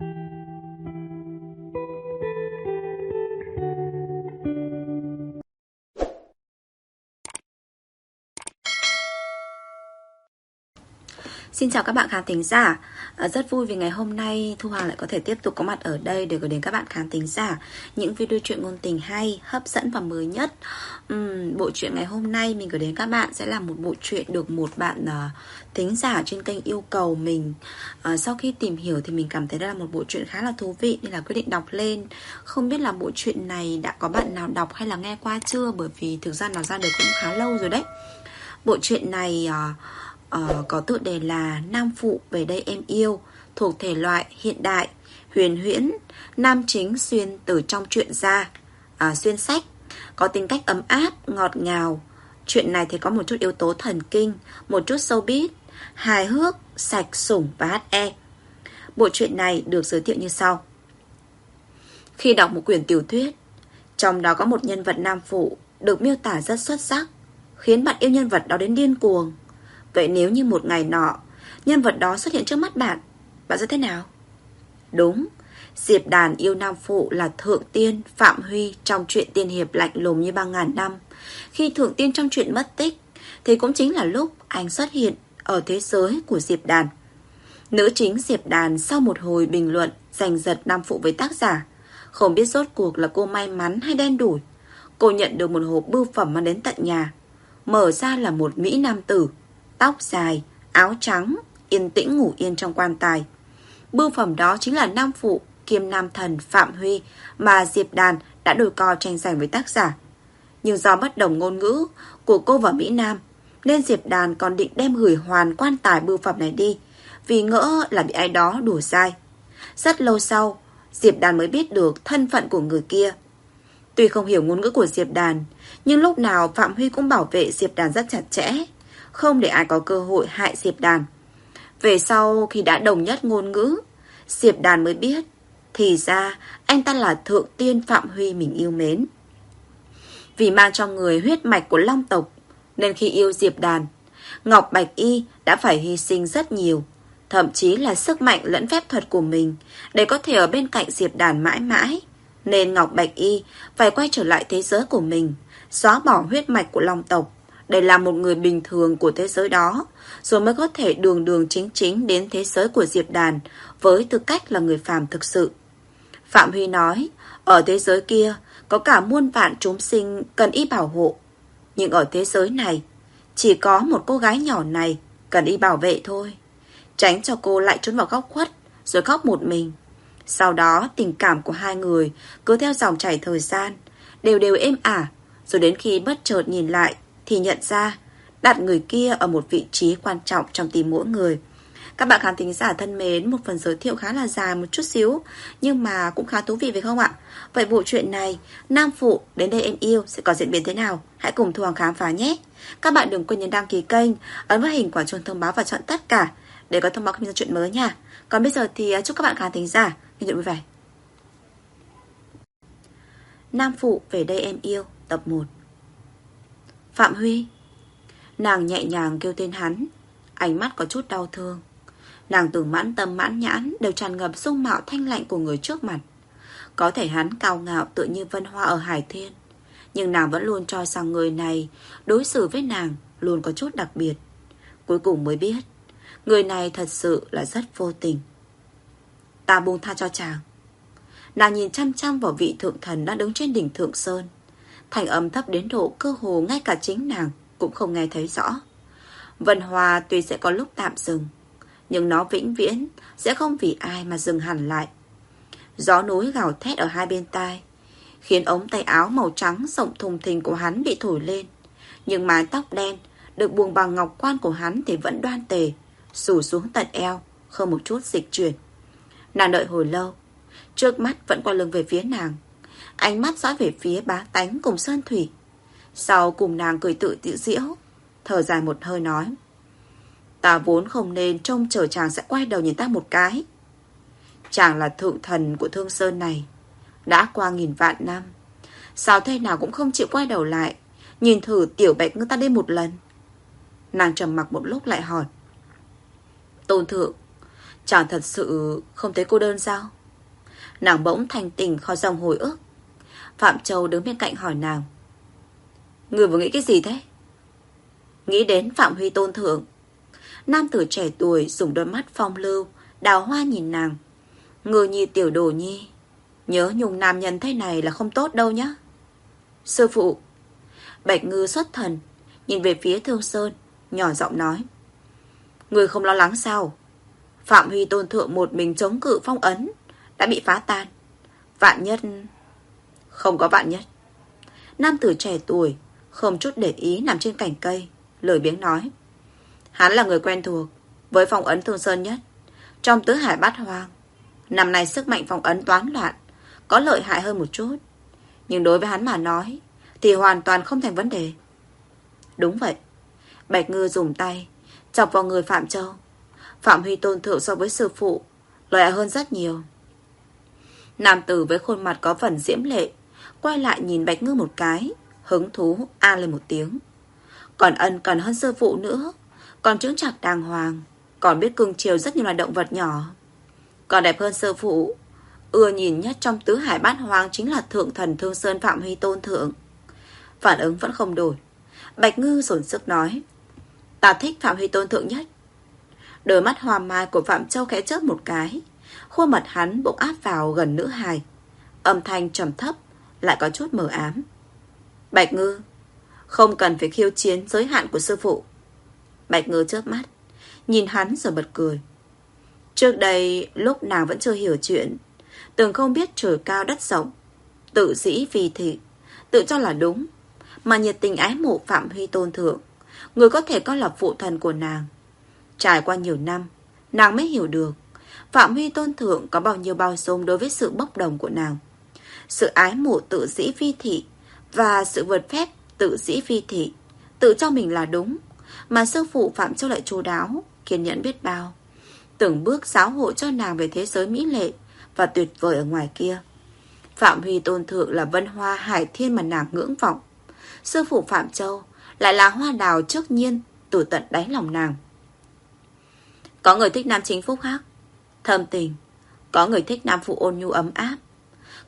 thank you Xin chào các bạn khán thính giả. À, Rất vui vì ngày hôm nay Thu Hoàng lại có thể tiếp tục có mặt ở đây Để gửi đến các bạn khán thính giả Những video truyện ngôn tình hay, hấp dẫn và mới nhất. Uhm, Bộ truyện ngày hôm nay Mình gửi đến các bạn sẽ là một bộ truyện Được một bạn uh, thính giả trên kênh yêu cầu mình. Uh, Sau khi tìm hiểu thì mình cảm thấy đây là một bộ truyện khá là thú vị Nên là quyết định đọc lên. Không biết là bộ truyện này đã có bạn nào đọc hay là nghe qua chưa? Bởi vì thực ra nó ra được cũng khá lâu rồi đấy. Bộ truyện này uh, uh, có tựa đề là Nam Phụ về đây em yêu thuộc thể loại hiện đại, huyền huyễn, nam chính xuyên từ trong truyện ra, uh, xuyên sách, có tính cách ấm áp, ngọt ngào. Chuyện này thì có một chút yếu tố thần kinh, một chút showbiz, hài hước, sạch, sủng và HE. Bộ truyện này được giới thiệu như sau. Khi đọc một quyển tiểu thuyết, trong đó có một nhân vật nam phụ được miêu tả rất xuất sắc, khiến bạn yêu nhân vật đó đến điên cuồng. Vậy nếu như một ngày nọ, Nhân vật đó xuất hiện trước mắt bạn Bạn sẽ thế nào? Đúng, Diệp đàn yêu nam phụ là thượng tiên Phạm Huy trong chuyện tiên hiệp lạnh lùng như ba ngàn năm. Khi thượng tiên trong chuyện mất tích, Thì cũng chính là lúc anh xuất hiện Ở thế giới của Diệp đàn. Nữ chính Diệp đàn sau một hồi bình luận Giành giật nam phụ với tác giả, Không biết rốt cuộc là cô may mắn hay đen đủi, Cô nhận được một hộp bưu phẩm mang đến tận nhà, Mở ra là một Mỹ Nam tử tóc dài, áo trắng, yên tĩnh ngủ yên trong quan tài. Bưu phẩm đó chính là nam phụ kiêm nam thần Phạm Huy mà Diệp Đàn đã đổi co tranh giành với tác giả. Nhưng do bất đồng ngôn ngữ của cô và Mỹ Nam, nên Diệp Đàn còn định đem gửi hoàn quan tài bưu phẩm này đi, vì ngỡ là bị ai đó đùa sai. Rất lâu sau, Diệp Đàn mới biết được thân phận của người kia. Tuy không hiểu ngôn ngữ của Diệp Đàn, nhưng lúc nào Phạm Huy cũng bảo vệ Diệp Đàn rất chặt chẽ không để ai có cơ hội hại Diệp Đàn. Về sau khi đã đồng nhất ngôn ngữ, Diệp Đàn mới biết, thì ra anh ta là thượng tiên Phạm Huy mình yêu mến. Vì mang trong người huyết mạch của Long tộc, nên khi yêu Diệp Đàn, Ngọc Bạch Y đã phải hy sinh rất nhiều, thậm chí là sức mạnh lẫn phép thuật của mình để có thể ở bên cạnh Diệp Đàn mãi mãi. Nên Ngọc Bạch Y phải quay trở lại thế giới của mình, xóa bỏ huyết mạch của Long tộc để làm một người bình thường của thế giới đó, rồi mới có thể đường đường chính chính đến thế giới của Diệp Đàn với tư cách là người phàm thực sự. Phạm Huy nói, ở thế giới kia có cả muôn vạn chúng sinh cần y bảo hộ. Nhưng ở thế giới này, chỉ có một cô gái nhỏ này cần y bảo vệ thôi. Tránh cho cô lại trốn vào góc khuất, rồi khóc một mình. Sau đó tình cảm của hai người cứ theo dòng chảy thời gian, đều đều êm ả, rồi đến khi bất chợt nhìn lại thì nhận ra đặt người kia ở một vị trí quan trọng trong tim mỗi người. Các bạn khán thính giả thân mến, một phần giới thiệu khá là dài một chút xíu, nhưng mà cũng khá thú vị phải không ạ? Vậy bộ truyện này, Nam Phụ đến đây em yêu sẽ có diễn biến thế nào? Hãy cùng Thu Hoàng khám phá nhé! Các bạn đừng quên nhấn đăng ký kênh, ấn vào hình quả chuông thông báo và chọn tất cả để có thông báo khi ra chuyện mới nha. Còn bây giờ thì à, chúc các bạn khán thính giả nghe chuyện vui vẻ. Nam Phụ về đây em yêu, tập 1 Phạm Huy. Nàng nhẹ nhàng kêu tên hắn. Ánh mắt có chút đau thương. Nàng tưởng mãn tâm mãn nhãn Đều tràn ngập dung mạo thanh lạnh của người trước mặt. Có thể hắn cao ngạo Tự như vân hoa ở Hải Thiên, Nhưng nàng vẫn luôn cho rằng người này Đối xử với nàng luôn có chút đặc biệt. Cuối cùng mới biết, Người này thật sự là rất vô tình. Ta buông tha cho chàng. Nàng nhìn chăm chăm vào vị thượng thần Đang đứng trên đỉnh thượng sơn. Thành âm thấp đến độ cơ hồ ngay cả chính nàng Cũng không nghe thấy rõ. Vân Hòa tuy sẽ có lúc tạm dừng, Nhưng nó vĩnh viễn Sẽ không vì ai mà dừng hẳn lại. Gió núi gào thét ở hai bên tai, Khiến ống tay áo màu trắng Rộng thùng thình của hắn bị thổi lên. Nhưng mái tóc đen Được buông bằng ngọc quan của hắn Thì vẫn đoan tề, Rủ xuống tận eo, Không một chút dịch chuyển. Nàng đợi hồi lâu, Trước mắt vẫn qua lưng về phía nàng. Ánh mắt dõi về phía bá tánh cùng Sơn Thủy. Sau cùng nàng cười tự tự diễu, Thở dài một hơi nói, Ta vốn không nên trông chờ chàng sẽ quay đầu nhìn ta một cái. Chàng là thượng thần của Thương Sơn này, Đã qua nghìn vạn năm, Sao thế nào cũng không chịu quay đầu lại, Nhìn thử tiểu bạch người ta đi một lần. Nàng trầm mặc một lúc lại hỏi, Tôn thượng, Chàng thật sự không thấy cô đơn sao? Nàng bỗng thành tình khỏi dòng hồi ức. Phạm Châu đứng bên cạnh hỏi nàng. Người vừa nghĩ cái gì thế? Nghĩ đến Phạm Huy tôn thượng. Nam tử trẻ tuổi dùng đôi mắt phong lưu, Đào hoa nhìn nàng. Người nhi tiểu đồ nhi, Nhớ nhung nam nhân thế này là không tốt đâu nhá. Sư phụ, Bạch ngư xuất thần, Nhìn về phía Thương Sơn, Nhỏ giọng nói. Người không lo lắng sao? Phạm Huy tôn thượng một mình chống cự phong ấn, Đã bị phá tan. Vạn nhất không có vạn nhất. Nam tử trẻ tuổi, Không chút để ý nằm trên cành cây Lời biếng nói. Hắn là người quen thuộc Với phong ấn Thương Sơn nhất, Trong tứ hải bát hoang. Năm nay sức mạnh phong ấn toán loạn, Có lợi hại hơn một chút. Nhưng đối với hắn mà nói, Thì hoàn toàn không thành vấn đề. Đúng vậy, Bạch Ngư dùng tay, Chọc vào người Phạm Châu. Phạm Huy tôn thượng so với sư phụ Lợi hơn rất nhiều. Nam tử với khuôn mặt có phần diễm lệ Quay lại nhìn Bạch Ngư một cái, Hứng thú a lên một tiếng. Còn ân cần hơn sư phụ nữa, Còn trưởng chặt đàng hoàng, Còn biết cưng chiều rất nhiều loài động vật nhỏ. Còn đẹp hơn sư phụ, Ưa nhìn nhất trong tứ hải bát hoang Chính là thượng thần thương sơn Phạm Huy tôn thượng. Phản ứng vẫn không đổi. Bạch Ngư sổn sức nói, Ta thích Phạm Huy tôn thượng nhất. Đôi mắt hoa mai của Phạm Châu khẽ chớp một cái, Khuôn mặt hắn bỗng áp vào gần nữ hài, Âm thanh trầm thấp. Lại có chút mờ ám. Bạch Ngư, Không cần phải khiêu chiến giới hạn của sư phụ. Bạch Ngư chớp mắt, Nhìn hắn rồi bật cười. Trước đây, lúc nàng vẫn chưa hiểu chuyện, Từng không biết trời cao đất rộng, Tự dĩ vì thị, Tự cho là đúng, Mà nhiệt tình ái mộ Phạm Huy tôn thượng, Người có thể coi là phụ thần của nàng. Trải qua nhiều năm, Nàng mới hiểu được Phạm Huy tôn thượng có bao nhiêu bao dung đối với sự bốc đồng của nàng. Sự ái mộ tự dĩ vi thị Và sự vượt phép tự dĩ vi thị, Tự cho mình là đúng, Mà sư phụ Phạm Châu lại chú đáo, Kiên nhẫn biết bao. Từng bước giáo hộ cho nàng về thế giới mỹ lệ Và tuyệt vời ở ngoài kia. Phạm Huy tôn thượng là vân hoa hải thiên mà nàng ngưỡng vọng. Sư phụ Phạm Châu Lại là hoa đào trước nhiên Từ tận đáy lòng nàng. Có người thích nam chính phúc hắc? Thâm tình. Có người thích nam phụ ôn nhu ấm áp.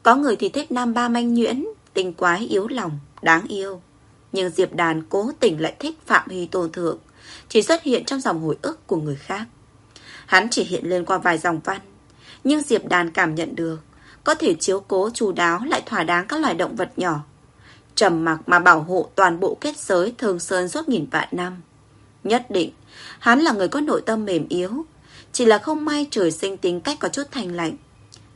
Có người thì thích nam ba manh nhuyễn Tình quái yếu lòng, đáng yêu. Nhưng Diệp Đàn cố tình lại thích Phạm Huy Tôn Thượng Chỉ xuất hiện trong dòng hồi ức của người khác. Hắn chỉ hiện lên qua vài dòng văn Nhưng Diệp Đàn cảm nhận được Có thể chiếu cố chú đáo lại thỏa đáng các loài động vật nhỏ. Trầm mặc mà bảo hộ toàn bộ kết giới thường sơn suốt nghìn vạn năm. Nhất định Hắn là người có nội tâm mềm yếu Chỉ là không may trời sinh tính cách có chút thành lạnh.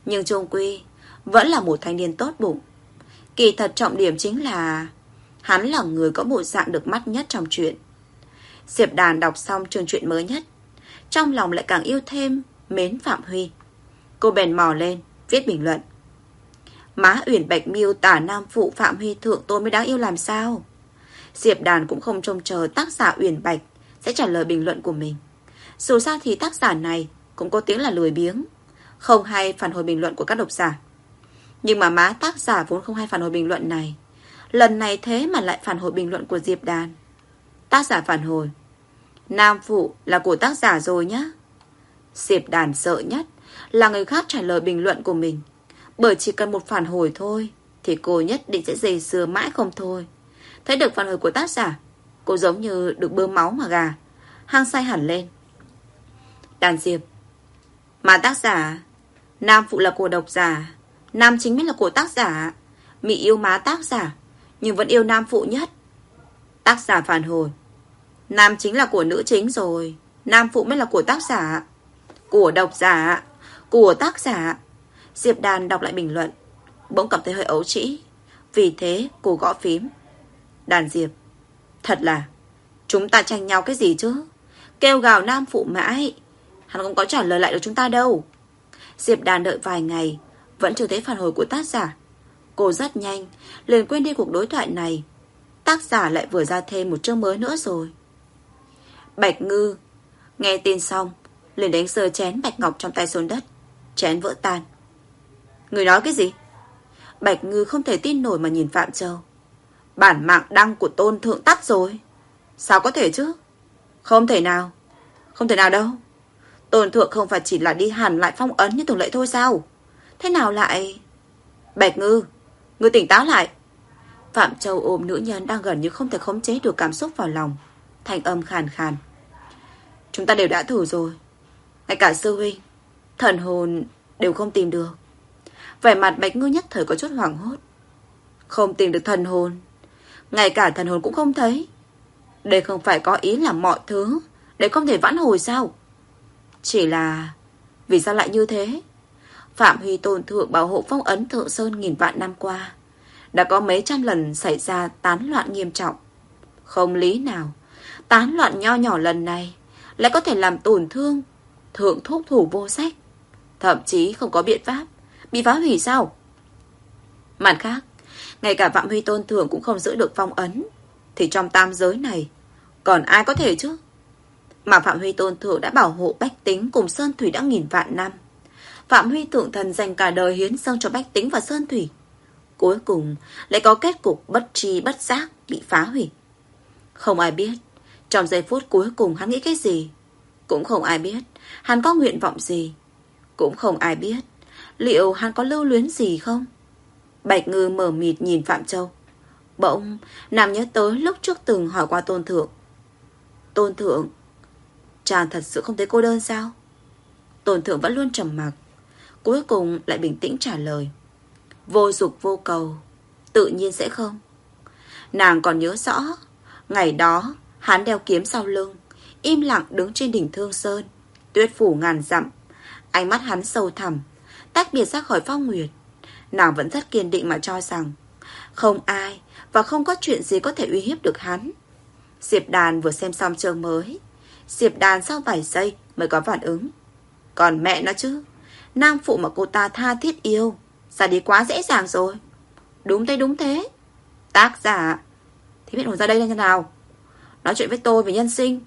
Nhưng Trung Quy vẫn là một thanh niên tốt bụng. Kỳ thật trọng điểm chính là Hắn là người có bộ dạng được mắt nhất trong chuyện Diệp Đàn đọc xong chương truyện mới nhất Trong lòng lại càng yêu thêm Mến Phạm Huy. Cô bèn mò lên Viết bình luận. Má Uyển Bạch miêu tả nam phụ Phạm Huy thượng tôi mới đáng yêu làm sao? Diệp Đàn cũng không trông chờ tác giả Uyển Bạch sẽ trả lời bình luận của mình. Dù sao thì tác giả này cũng có tiếng là lười biếng, không hay phản hồi bình luận của các độc giả. Nhưng mà má tác giả vốn không hay phản hồi bình luận này. Lần này thế mà lại phản hồi bình luận của Diệp Đàn. Tác giả phản hồi. Nam phụ là của tác giả rồi nhá. Diệp Đàn sợ nhất là người khác trả lời bình luận của mình. Bởi chỉ cần một phản hồi thôi, thì cô nhất định sẽ dày dừa mãi không thôi. Thấy được phản hồi của tác giả, Cô giống như được bơm máu mà gà Hang say hẳn lên Đàn Diệp Mà tác giả, Nam phụ là của độc giả Nam chính mới là của tác giả. Mị yêu má tác giả, Nhưng vẫn yêu nam phụ nhất. Tác giả phản hồi. Nam chính là của nữ chính rồi. Nam phụ mới là của tác giả. Của độc giả. Của tác giả. Diệp Đàn đọc lại bình luận. Bỗng cảm thấy hơi ấu trĩ. Vì thế, cô gõ phím. Đàn Diệp, Thật là, Chúng ta tranh nhau cái gì chứ? Kêu gào nam phụ mãi. Hắn không có trả lời lại được chúng ta đâu. Diệp đàn đợi vài ngày vẫn chưa thấy phản hồi của tác giả. Cô rất nhanh, liền quên đi cuộc đối thoại này. Tác giả lại vừa ra thêm một chương mới nữa rồi. Bạch Ngư, Nghe tin xong, liền đánh sờ chén bạch ngọc trong tay xuống đất. Chén vỡ tan. Người nói cái gì? Bạch Ngư không thể tin nổi mà nhìn Phạm Châu. Bản mạng đăng của tôn thượng tắt rồi. Sao có thể chứ? Không thể nào. Không thể nào đâu. Tôn thượng không phải chỉ là đi hàn lại phong ấn như thường lệ thôi sao? Thế nào lại... Bạch ngư, ngươi tỉnh táo lại. Phạm Châu ôm nữ nhân đang gần như không thể khống chế được cảm xúc vào lòng. Thành âm khàn khàn. Chúng ta đều đã thử rồi. Ngay cả sư huynh, thần hồn đều không tìm được. Vẻ mặt Bạch Ngư nhất thời có chút hoảng hốt. Không tìm được thần hồn. Ngay cả thần hồn cũng không thấy. Đây không phải có ý là mọi thứ để không thể vãn hồi sao? Chỉ là... Vì sao lại như thế? Phạm Huy Tôn Thượng bảo hộ phong ấn Thượng Sơn nghìn vạn năm qua. Đã có mấy trăm lần xảy ra tán loạn nghiêm trọng. Không lý nào. Tán loạn nho nhỏ lần này lại có thể làm tổn thương thượng thúc thủ vô sách. Thậm chí không có biện pháp. Bị phá hủy sao? Mặt khác, ngay cả Phạm Huy Tôn Thượng cũng không giữ được phong ấn. Thì trong tam giới này, còn ai có thể chứ? Mà Phạm Huy Tôn Thượng đã bảo hộ Bách Tính cùng Sơn Thủy đã nghìn vạn năm. Phạm Huy Thượng Thần dành cả đời hiến dâng cho Bách Tính và Sơn Thủy. Cuối cùng lại có kết cục bất tri bất giác bị phá hủy. Không ai biết, trong giây phút cuối cùng hắn nghĩ cái gì. Cũng không ai biết, hắn có nguyện vọng gì. Cũng không ai biết, liệu hắn có lưu luyến gì không? Bạch Ngư mở mịt nhìn Phạm Châu. Bỗng, nàng nhớ tới lúc trước từng hỏi qua Tôn Thượng. Tôn Thượng, chàng thật sự không thấy cô đơn sao? Tôn Thượng vẫn luôn trầm mặc. Cuối cùng lại bình tĩnh trả lời. Vô dục vô cầu, tự nhiên sẽ không. Nàng còn nhớ rõ, ngày đó hắn đeo kiếm sau lưng, im lặng đứng trên đỉnh Thương Sơn, tuyết phủ ngàn dặm. Ánh mắt hắn sâu thẳm, tách biệt ra khỏi phong nguyệt. Nàng vẫn rất kiên định mà cho rằng không ai và không có chuyện gì có thể uy hiếp được hắn. Diệp Đàn vừa xem xong chương mới. Diệp Đàn sau vài giây mới có phản ứng. Còn mẹ nó chứ, nam phụ mà cô ta tha thiết yêu, ra đi quá dễ dàng rồi. Đúng thế đúng thế. Tác giả, thế biết hồn ra đây là như nào? Nói chuyện với tôi về nhân sinh,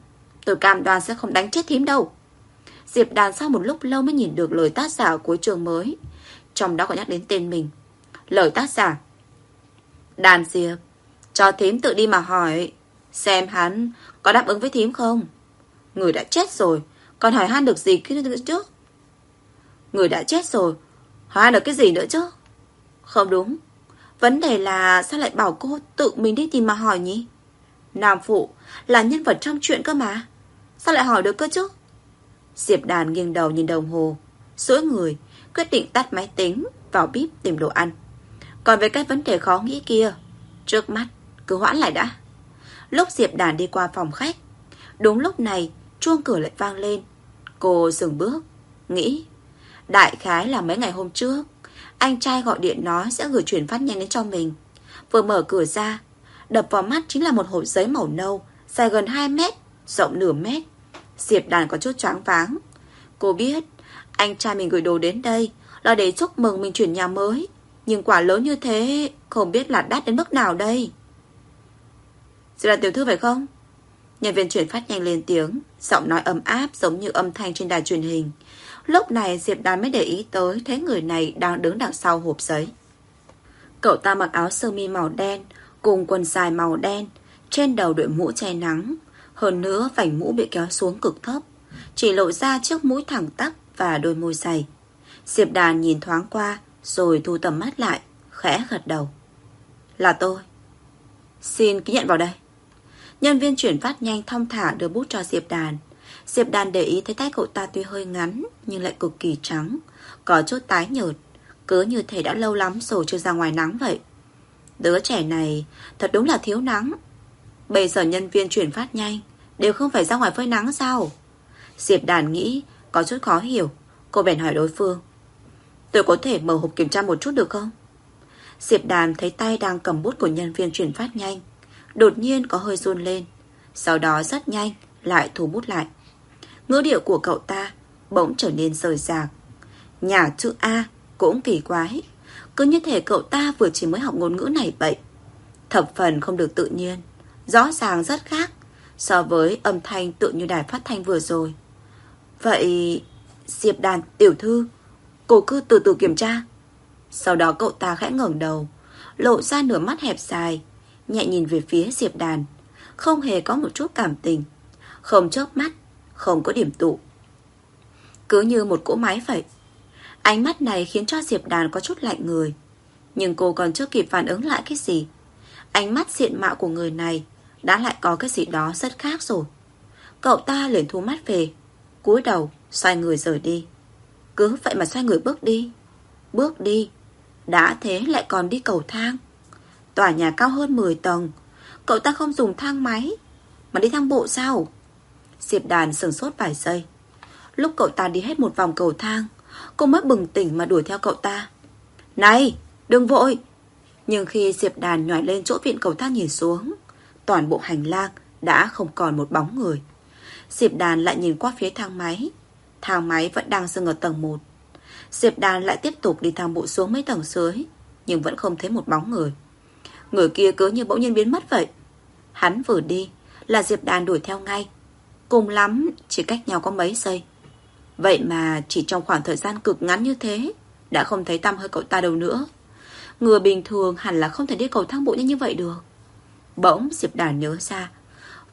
tôi cam đoan sẽ không đánh chết thím đâu. Diệp Đàn sau một lúc lâu mới nhìn được lời tác giả cuối trường mới. Trong đó có nhắc đến tên mình. Lời tác giả. Đàn Diệp, cho thím tự đi mà hỏi, xem hắn có đáp ứng với thím không? Người đã chết rồi, còn hỏi han được gì kia trước? Người đã chết rồi, hóa được cái gì nữa chứ? Không đúng. Vấn đề là sao lại bảo cô tự mình đi tìm mà hỏi nhỉ? Nam Phụ là nhân vật trong chuyện cơ mà. Sao lại hỏi được cơ chứ? Diệp đàn nghiêng đầu nhìn đồng hồ, sỗi người, quyết định tắt máy tính, vào bếp tìm đồ ăn. Còn về cái vấn đề khó nghĩ kia, trước mắt, cứ hoãn lại đã. Lúc Diệp đàn đi qua phòng khách, đúng lúc này, chuông cửa lại vang lên. Cô dừng bước, nghĩ. Đại khái là mấy ngày hôm trước, anh trai gọi điện nói sẽ gửi chuyển phát nhanh đến cho mình. Vừa mở cửa ra, đập vào mắt chính là một hộp giấy màu nâu, dài gần 2 mét, rộng nửa mét. Diệp đàn có chút choáng váng. Cô biết, anh trai mình gửi đồ đến đây là để chúc mừng mình chuyển nhà mới. Nhưng quả lớn như thế, không biết là đắt đến mức nào đây. Diệp là tiểu thư phải không? Nhân viên chuyển phát nhanh lên tiếng, giọng nói ấm áp giống như âm thanh trên đài truyền hình. Lúc này Diệp Đàn mới để ý tới thấy người này đang đứng đằng sau hộp giấy. Cậu ta mặc áo sơ mi màu đen, cùng quần dài màu đen, trên đầu đội mũ che nắng. Hơn nữa vành mũ bị kéo xuống cực thấp, chỉ lộ ra chiếc mũi thẳng tắp và đôi môi dày. Diệp Đàn nhìn thoáng qua, rồi thu tầm mắt lại, khẽ gật đầu. Là tôi. Xin ký nhận vào đây. Nhân viên chuyển phát nhanh thong thả đưa bút cho Diệp Đàn. Diệp Đàn để ý thấy tay cậu ta tuy hơi ngắn, nhưng lại cực kỳ trắng, có chút tái nhợt, cứ như thể đã lâu lắm rồi chưa ra ngoài nắng vậy. Đứa trẻ này thật đúng là thiếu nắng. Bây giờ nhân viên chuyển phát nhanh, đều không phải ra ngoài phơi nắng sao? Diệp Đàn nghĩ, có chút khó hiểu. Cô bèn hỏi đối phương. Tôi có thể mở hộp kiểm tra một chút được không? Diệp Đàn thấy tay đang cầm bút của nhân viên chuyển phát nhanh. Đột nhiên có hơi run lên. Sau đó rất nhanh, lại thu bút lại. Ngữ điệu của cậu ta bỗng trở nên rời rạc. Nhà chữ A cũng kỳ quái. Cứ như thể cậu ta vừa chỉ mới học ngôn ngữ này vậy. Thập phần không được tự nhiên. Rõ ràng rất khác so với âm thanh tự như đài phát thanh vừa rồi. Vậy... Diệp đàn tiểu thư, Cô cứ từ từ kiểm tra Sau đó cậu ta khẽ ngẩng đầu, Lộ ra nửa mắt hẹp dài, Nhẹ nhìn về phía Diệp đàn Không hề có một chút cảm tình Không chớp mắt không có điểm tụ. Cứ như một cỗ máy vậy, Ánh mắt này khiến cho Diệp Đàn có chút lạnh người. Nhưng cô còn chưa kịp phản ứng lại cái gì. Ánh mắt diện mạo của người này Đã lại có cái gì đó rất khác rồi. Cậu ta liền thu mắt về, cúi đầu, xoay người rời đi. Cứ vậy mà xoay người bước đi Bước đi. Đã thế lại còn đi cầu thang. Tòa nhà cao hơn 10 tầng, Cậu ta không dùng thang máy, Mà đi thang bộ sao? Diệp đàn sừng sốt vài giây. Lúc cậu ta đi hết một vòng cầu thang, Cô mới bừng tỉnh mà đuổi theo cậu ta. Này, đừng vội. Nhưng khi Diệp đàn nhảy lên chỗ viện cầu thang nhìn xuống, Toàn bộ hành lang Đã không còn một bóng người. Diệp đàn lại nhìn qua phía thang máy. Thang máy vẫn đang dừng ở tầng 1 Diệp đàn lại tiếp tục đi thang bộ xuống mấy tầng dưới, Nhưng vẫn không thấy một bóng người. Người kia cứ như bỗng nhiên biến mất vậy. Hắn vừa đi, Là Diệp đàn đuổi theo ngay. Cùng lắm, chỉ cách nhau có mấy giây. Vậy mà chỉ trong khoảng thời gian cực ngắn như thế, Đã không thấy tăm hơi cậu ta đâu nữa. Người bình thường hẳn là không thể đi cầu thang bộ như vậy được. Bỗng Diệp Đàn nhớ ra,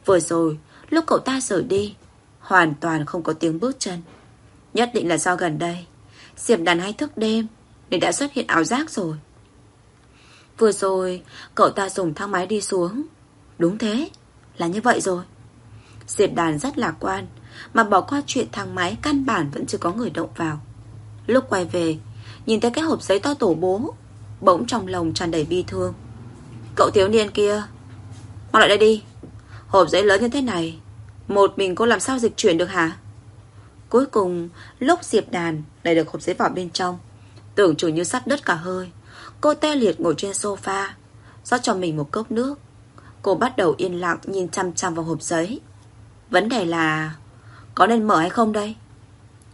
Vừa rồi, Lúc cậu ta rời đi, Hoàn toàn không có tiếng bước chân. Nhất định là do gần đây, Diệp Đàn hay thức đêm, Nên đã xuất hiện ảo giác rồi. Vừa rồi, Cậu ta dùng thang máy đi xuống. Đúng thế, Là như vậy rồi. Diệp Đàn rất lạc quan, Mà bỏ qua chuyện thang máy căn bản vẫn chưa có người động vào. Lúc quay về, Nhìn thấy cái hộp giấy to tổ bố, Bỗng trong lòng tràn đầy bi thương. Cậu thiếu niên kia, Mau lại đây đi. Hộp giấy lớn như thế này, Một mình cô làm sao dịch chuyển được hả? Cuối cùng, lúc Diệp Đàn Đẩy được hộp giấy vào bên trong, Tưởng chủ như sắp đứt cả hơi, Cô tê liệt ngồi trên sofa, rót cho mình một cốc nước. Cô bắt đầu yên lặng nhìn chăm chăm vào hộp giấy. Vấn đề là Có nên mở hay không đây?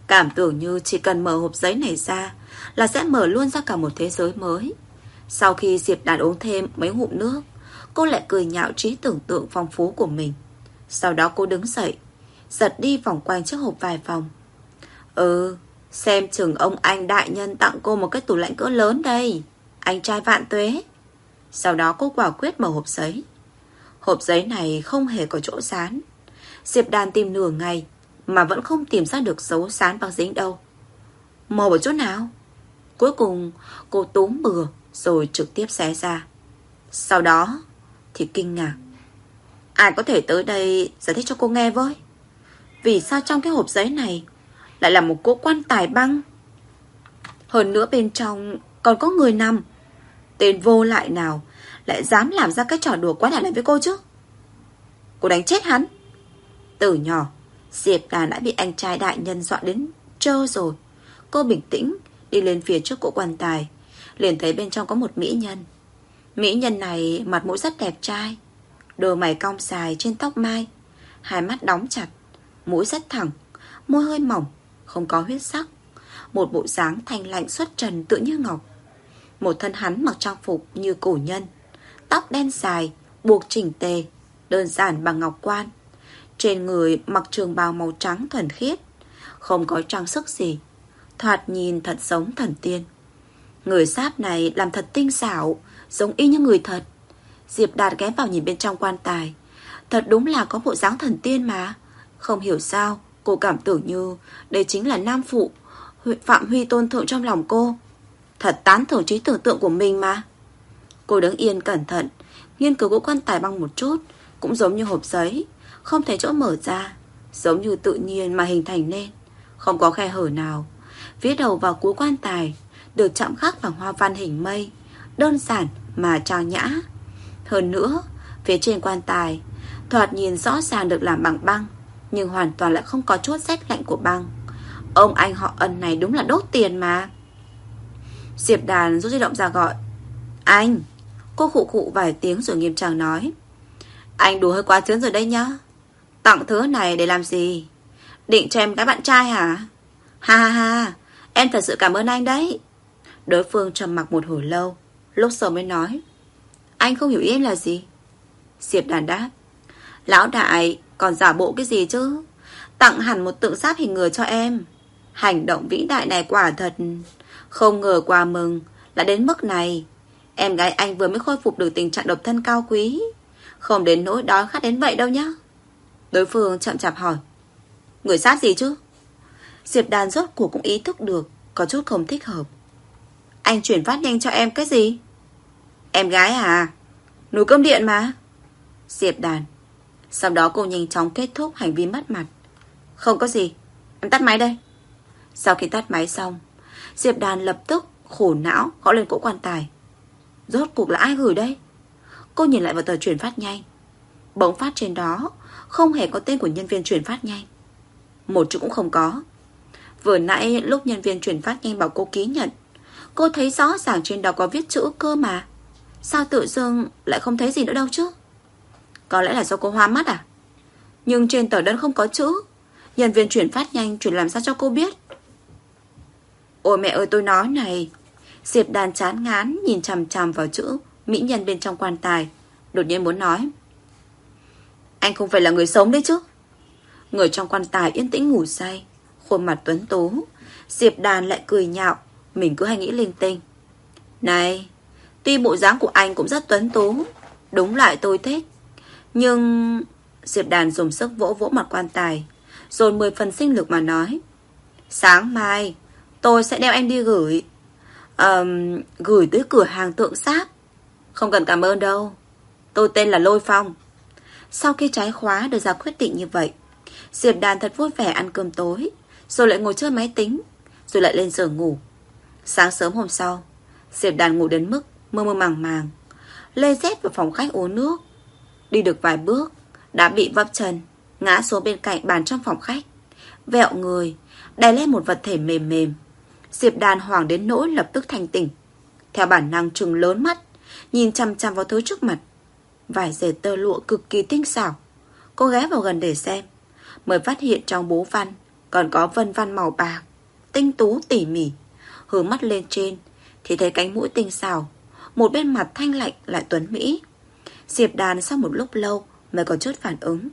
Cảm tưởng như chỉ cần mở hộp giấy này ra Là sẽ mở luôn ra cả một thế giới mới. Sau khi Diệp Đàn uống thêm mấy ngụm nước, Cô lại cười nhạo trí tưởng tượng phong phú của mình. Sau đó cô đứng dậy, Giật đi vòng quanh chiếc hộp vài vòng. Ừ Xem chừng ông anh đại nhân tặng cô một cái tủ lạnh cỡ lớn đây. Anh trai vạn tuế. Sau đó cô quả quyết mở hộp giấy. Hộp giấy này không hề có chỗ dán. Diệp đàn tìm nửa ngày Mà vẫn không tìm ra được dấu sán băng dính đâu. Màu ở chỗ nào? Cuối cùng, cô túm bừa Rồi trực tiếp xé ra. Sau đó thì kinh ngạc. Ai có thể tới đây giải thích cho cô nghe với? Vì sao trong cái hộp giấy này Lại là một cỗ quan tài băng? Hơn nữa bên trong Còn có người nằm. Tên vô lại nào Lại dám làm ra cái trò đùa quá đản này với cô chứ? Cô đánh chết hắn. Từ nhỏ, Diệp Đàn đã bị anh trai đại nhân dọa đến trơ rồi. Cô bình tĩnh, Đi lên phía trước cỗ quan tài, Liền thấy bên trong có một mỹ nhân. Mỹ nhân này mặt mũi rất đẹp trai, Đôi mày cong dài trên tóc mai, Hai mắt đóng chặt, Mũi rất thẳng, Môi hơi mỏng, Không có huyết sắc, Một bộ dáng thanh lạnh xuất trần tự như ngọc. Một thân hắn mặc trang phục như cổ nhân, Tóc đen dài, Buộc chỉnh tề, Đơn giản bằng ngọc quan. Trên người mặc trường bào màu trắng thuần khiết, Không có trang sức gì. Thoạt nhìn thật giống thần tiên. Người sáp này làm thật tinh xảo, Giống y như người thật. Diệp Đạt ghé vào nhìn bên trong quan tài. Thật đúng là có bộ dáng thần tiên mà. Không hiểu sao, Cô cảm tưởng như Đây chính là nam phụ Phạm Huy tôn thượng trong lòng cô. Thật tán thưởng trí tưởng tượng của mình mà. Cô đứng yên cẩn thận, Nghiên cứu gỗ quan tài băng một chút, Cũng giống như hộp giấy. Không thấy chỗ mở ra Giống như tự nhiên mà hình thành nên Không có khe hở nào Phía đầu vào cuối quan tài Được chạm khắc bằng hoa văn hình mây Đơn giản mà trang nhã. Hơn nữa, phía trên quan tài, thoạt nhìn rõ ràng được làm bằng băng, nhưng hoàn toàn lại không có chút rét lạnh của băng. Ông anh họ ân này đúng là đốt tiền mà. Diệp đàn rút di động ra gọi. Anh! Cô khụ khụ vài tiếng rồi nghiêm trang nói. Anh đủ hơi quá chớn rồi đây nhá. Tặng thứ này để làm gì? Định cho em cái bạn trai hả? Ha ha ha, em thật sự cảm ơn anh đấy. Đối phương trầm mặc một hồi lâu Lúc sau mới nói. Anh không hiểu ý em là gì. Diệp đàn đáp. Lão đại còn giả bộ cái gì chứ? Tặng hẳn một tượng sáp hình người cho em. Hành động vĩ đại này quả thật Không ngờ quà mừng Là đến mức này. Em gái anh vừa mới khôi phục được tình trạng độc thân cao quý. Không đến nỗi đói khát đến vậy đâu nhá. Đối phương chậm chạp hỏi. Người sát gì chứ? Diệp đàn rốt cuộc cũng ý thức được, Có chút không thích hợp. Anh chuyển phát nhanh cho em cái gì? Em gái à? Nồi cơm điện mà. Diệp đàn. Sau đó cô nhanh chóng kết thúc hành vi mất mặt. Không có gì, Em tắt máy đây. Sau khi tắt máy xong, Diệp đàn lập tức khổ não, gõ lên cỗ quan tài. Rốt cuộc là ai gửi đây? Cô nhìn lại vào tờ chuyển phát nhanh. Bỗng phát trên đó không hề có tên của nhân viên chuyển phát nhanh. Một chữ cũng không có. Vừa nãy, lúc nhân viên chuyển phát nhanh bảo cô ký nhận, Cô thấy rõ ràng trên đó có viết chữ cơ mà. Sao tự dưng lại không thấy gì nữa đâu chứ? Có lẽ là do cô hoa mắt à? Nhưng trên tờ đơn không có chữ. Nhân viên chuyển phát nhanh chuyển làm sao cho cô biết? Ôi mẹ ơi, tôi nói này. Diệp đàn chán ngán, Nhìn chằm chằm vào chữ Mỹ nhân bên trong quan tài, Đột nhiên muốn nói anh không phải là người sống đấy chứ. Người trong quan tài yên tĩnh ngủ say Khuôn mặt tuấn tú. Diệp đàn lại cười nhạo Mình cứ hay nghĩ linh tinh. Này Tuy bộ dáng của anh cũng rất tuấn tú Đúng lại tôi thích Nhưng Diệp đàn dùng sức vỗ vỗ mặt quan tài Rồi mười phần sinh lực mà nói Sáng mai Tôi sẽ đem em đi gửi um, Gửi tới cửa hàng tượng sáp. Không cần cảm ơn đâu Tôi tên là Lôi Phong. Sau khi trái khóa đưa ra quyết định như vậy Diệp đàn thật vui vẻ ăn cơm tối, Rồi lại ngồi chơi máy tính, Rồi lại lên giường ngủ. Sáng sớm hôm sau Diệp đàn ngủ đến mức mơ mơ màng màng, Lê dép vào phòng khách uống nước. Đi được vài bước, Đã bị vấp chân, Ngã xuống bên cạnh bàn trong phòng khách. Vẹo người, Đè lên một vật thể mềm mềm. Diệp đàn hoảng đến nỗi lập tức thành tỉnh. Theo bản năng trừng lớn mắt, Nhìn chăm chăm vào thứ trước mặt Vài dệt tơ lụa cực kỳ tinh xảo. Cô ghé vào gần để xem Mới phát hiện trong bố văn Còn có vân văn màu bạc Tinh tú tỉ mỉ. Hướng mắt lên trên Thì thấy cánh mũi tinh xảo Một bên mặt thanh lạnh lại tuấn mỹ. Diệp đàn sau một lúc lâu Mới có chút phản ứng.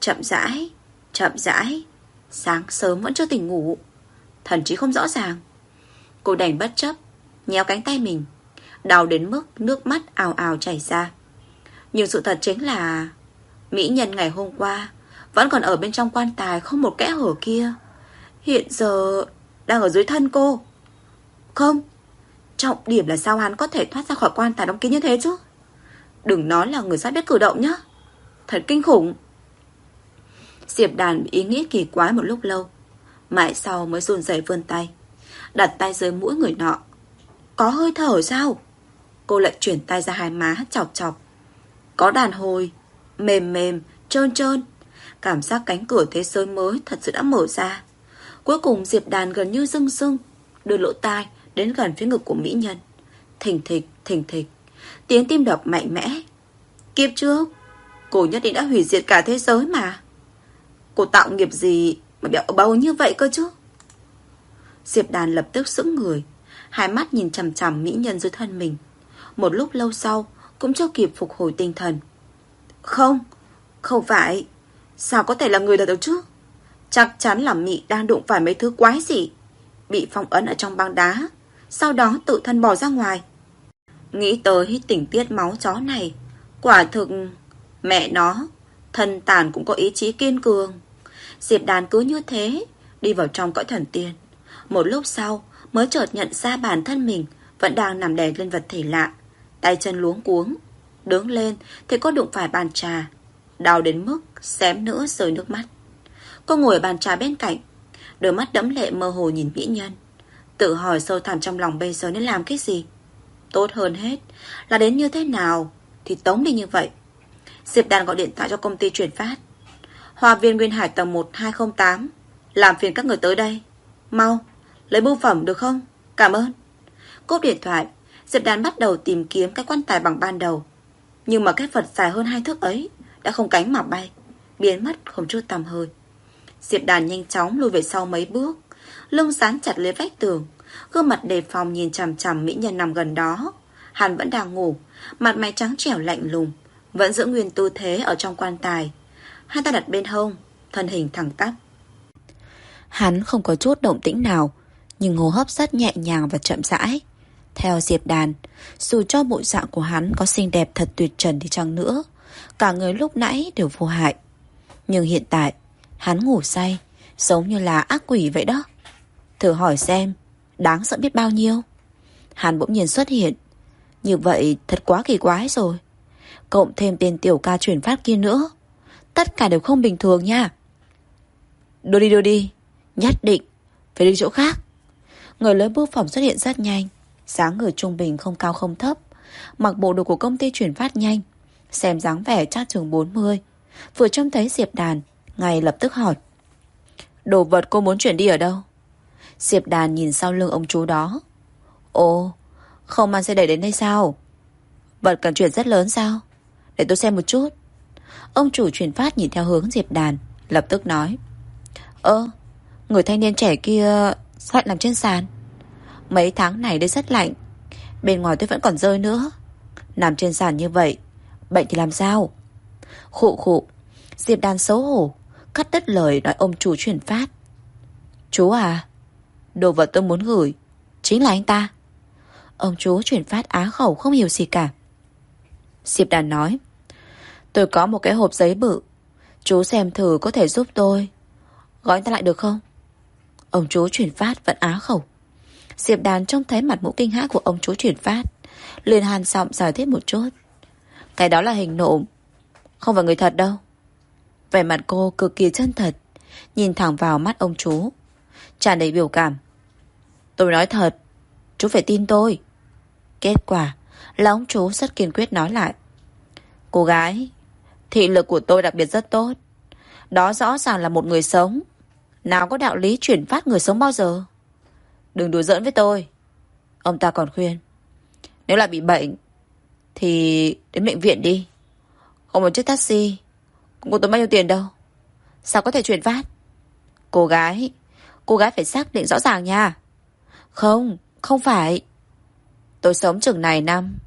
Chậm rãi, chậm rãi Sáng sớm vẫn chưa tỉnh ngủ Thần chí không rõ ràng. Cô đành bất chấp Nhéo cánh tay mình Đau đến mức nước mắt ào ào chảy ra. Nhưng sự thật chính là, Mỹ nhân ngày hôm qua Vẫn còn ở bên trong quan tài không một kẽ hở kia. Hiện giờ Đang ở dưới thân cô. Không, Trọng điểm là sao hắn có thể thoát ra khỏi quan tài đóng kín như thế chứ? Đừng nói là người sát biết cử động nhá. Thật kinh khủng. Diệp đàn bị ý nghĩ kỳ quái một lúc lâu, Mãi sau mới run rẩy vươn tay, Đặt tay dưới mũi người nọ. Có hơi thở sao? Cô lại chuyển tay ra hai má chọc chọc. Có đàn hồi Mềm mềm, trơn trơn. Cảm giác cánh cửa thế giới mới thật sự đã mở ra. Cuối cùng Diệp Đàn gần như rưng rưng Đưa lỗ tai đến gần phía ngực của mỹ nhân. Thình thịch, thình thịch Tiếng tim đập mạnh mẽ. Kiếp trước Cô nhất định đã hủy diệt cả thế giới mà. Cô tạo nghiệp gì Mà béo bầu như vậy cơ chứ? Diệp Đàn lập tức sững người Hai mắt nhìn chằm chằm mỹ nhân dưới thân mình. Một lúc lâu sau cũng chưa kịp phục hồi tinh thần. Không, không phải. Sao có thể là người thật được chứ? Chắc chắn là Mị đang đụng phải mấy thứ quái gì Bị phong ấn ở trong băng đá Sau đó tự thân bỏ ra ngoài. Nghĩ tới tình tiết máu chó này Quả thực Mẹ nó Thân tàn cũng có ý chí kiên cường. Diệp đàn cứ như thế Đi vào trong cõi thần tiên. Một lúc sau mới chợt nhận ra bản thân mình Vẫn đang nằm đè lên vật thể lạ. Tay chân luống cuống Đứng lên thì có đụng phải bàn trà Đau đến mức xém nữa rơi nước mắt. Cô ngồi ở bàn trà bên cạnh Đôi mắt đẫm lệ mơ hồ nhìn mỹ nhân. Tự hỏi sâu thẳm trong lòng bây giờ nên làm cái gì? Tốt hơn hết Là đến như thế nào Thì tống đi như vậy. Diệp Đàn gọi điện thoại cho công ty chuyển phát. Hòa viên Nguyên Hải tầng 1208 Làm phiền các người tới đây. Mau, lấy bưu phẩm được không? Cảm ơn. Cúp điện thoại Diệp Đàn bắt đầu tìm kiếm cái quan tài bằng ban đầu. Nhưng mà cái vật dài hơn hai thước ấy Đã không cánh mà bay, Biến mất không chút tầm hơi. Diệp Đàn nhanh chóng lùi về sau mấy bước, Lưng dán chặt lấy vách tường, Gương mặt đề phòng nhìn chằm chằm mỹ nhân nằm gần đó. Hắn vẫn đang ngủ, Mặt mày trắng trẻo lạnh lùng, Vẫn giữ nguyên tư thế ở trong quan tài. Hai ta đặt bên hông, Thân hình thẳng tắp. Hắn không có chút động tĩnh nào, Nhưng hô hấp rất nhẹ nhàng và chậm rãi. Theo Diệp Đàn. Dù cho bộ dạng của hắn có xinh đẹp thật tuyệt trần đi chăng nữa, Cả người lúc nãy đều vô hại. Nhưng hiện tại, Hắn ngủ say, Giống như là ác quỷ vậy đó. Thử hỏi xem, Đáng sợ biết bao nhiêu? Hắn bỗng nhiên xuất hiện. Như vậy thật quá kỳ quái rồi. Cộng thêm tên tiểu ca chuyển phát kia nữa, Tất cả đều không bình thường nha. Đưa đi đưa đi. Nhất định, Phải đi chỗ khác. Người lớn bưu phẩm xuất hiện rất nhanh dáng người trung bình không cao không thấp. Mặc bộ đồ của công ty chuyển phát nhanh, Xem dáng vẻ chắc chừng 40 Vừa trông thấy Diệp Đàn, Ngay lập tức hỏi, Đồ vật cô muốn chuyển đi ở đâu? Diệp Đàn nhìn sau lưng ông chú đó, Ồ, Không mang xe đẩy đến đây sao? Vật cần chuyển rất lớn sao? Để tôi xem một chút. Ông chủ chuyển phát nhìn theo hướng Diệp Đàn, Lập tức nói, Ơ, Người thanh niên trẻ kia Sao lại nằm trên sàn. Mấy tháng này đây rất lạnh. Bên ngoài tôi vẫn còn rơi nữa. Nằm trên sàn như vậy, Bệnh thì làm sao? Khụ khụ, Diệp đàn xấu hổ, Cắt đứt lời nói ông chủ chuyển phát. Chú à Đồ vật tôi muốn gửi, Chính là anh ta. Ông chú chuyển phát á khẩu không hiểu gì cả. Diệp đàn nói, Tôi có một cái hộp giấy bự, Chú xem thử có thể giúp tôi. Gói anh ta lại được không? Ông chú chuyển phát vẫn á khẩu. Diệp đàn trông thấy mặt mũ kinh hãi của ông chú chuyển phát. Liền hàn giọng giải thích một chút. Cái đó là hình nộm. Không phải người thật đâu. Vẻ mặt cô cực kỳ chân thật. Nhìn thẳng vào mắt ông chú. Tràn đầy biểu cảm. Tôi nói thật. Chú phải tin tôi. Kết quả là ông chú rất kiên quyết nói lại. Cô gái, Thị lực của tôi đặc biệt rất tốt. Đó rõ ràng là một người sống. Nào có đạo lý chuyển phát người sống bao giờ? Đừng đùa giỡn với tôi. Ông ta còn khuyên Nếu là bị bệnh Thì đến bệnh viện đi. Không một chiếc taxi Cũng có tốn bao nhiêu tiền đâu. Sao có thể chuyển phát? Cô gái Cô gái phải xác định rõ ràng nha. Không, không phải. Tôi sống chừng này năm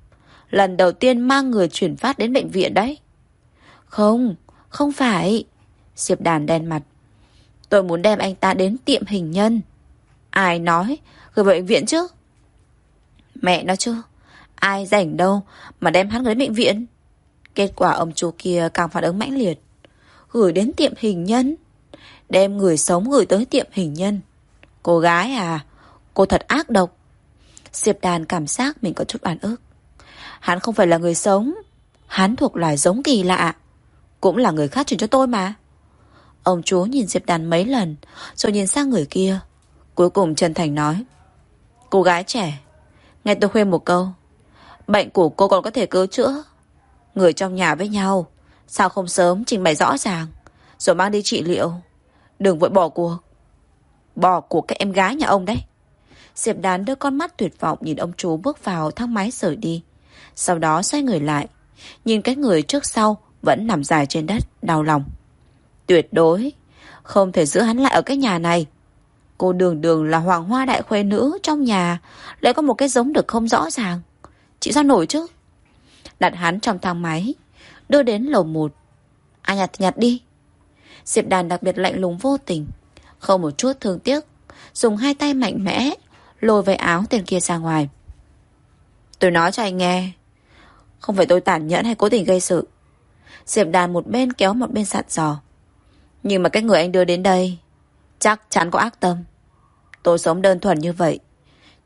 Lần đầu tiên mang người chuyển phát đến bệnh viện đấy. Không, không phải. Diệp đàn đen mặt. Tôi muốn đem anh ta đến tiệm hình nhân. Ai nói? Gửi bệnh viện chứ? Mẹ nó chứ. Ai rảnh đâu mà đem hắn đến bệnh viện? Kết quả ông chú kia càng phản ứng mãnh liệt. Gửi đến tiệm hình nhân. Đem người sống gửi tới tiệm hình nhân. Cô gái à Cô thật ác độc. Diệp đàn cảm giác mình có chút oan ức. Hắn không phải là người sống. Hắn thuộc loài giống kỳ lạ. Cũng là người khác chuyển cho tôi mà. Ông chú nhìn Diệp đàn mấy lần, Rồi nhìn sang người kia. Cuối cùng chân thành nói, Cô gái trẻ, Nghe tôi khuyên một câu, Bệnh của cô còn có thể cứu chữa Người trong nhà với nhau. Sao không sớm trình bày rõ ràng, Rồi mang đi trị liệu? Đừng vội bỏ cuộc Bỏ cuộc cái em gái nhà ông đấy. Diệp đán đưa con mắt tuyệt vọng Nhìn ông chú bước vào thang máy rời đi. Sau đó xoay người lại, Nhìn cái người trước sau Vẫn nằm dài trên đất, đau lòng. Tuyệt đối Không thể giữ hắn lại ở cái nhà này Cô đường đường là hoàng hoa đại khuê nữ Trong nhà, Lại có một cái giống được không rõ ràng. Chị sao nổi chứ? Đặt hắn trong thang máy, Đưa đến lầu một. Ai nhặt thì nhặt đi. Diệp đàn đặc biệt lạnh lùng vô tình. Không một chút thương tiếc, Dùng hai tay mạnh mẽ, Lôi về áo tên kia ra ngoài. Tôi nói cho anh nghe, Không phải tôi tàn nhẫn hay cố tình gây sự. Diệp đàn một bên kéo một bên sạn dò. Nhưng mà cái người anh đưa đến đây Chắc chắn có ác tâm. Tôi sống đơn thuần như vậy.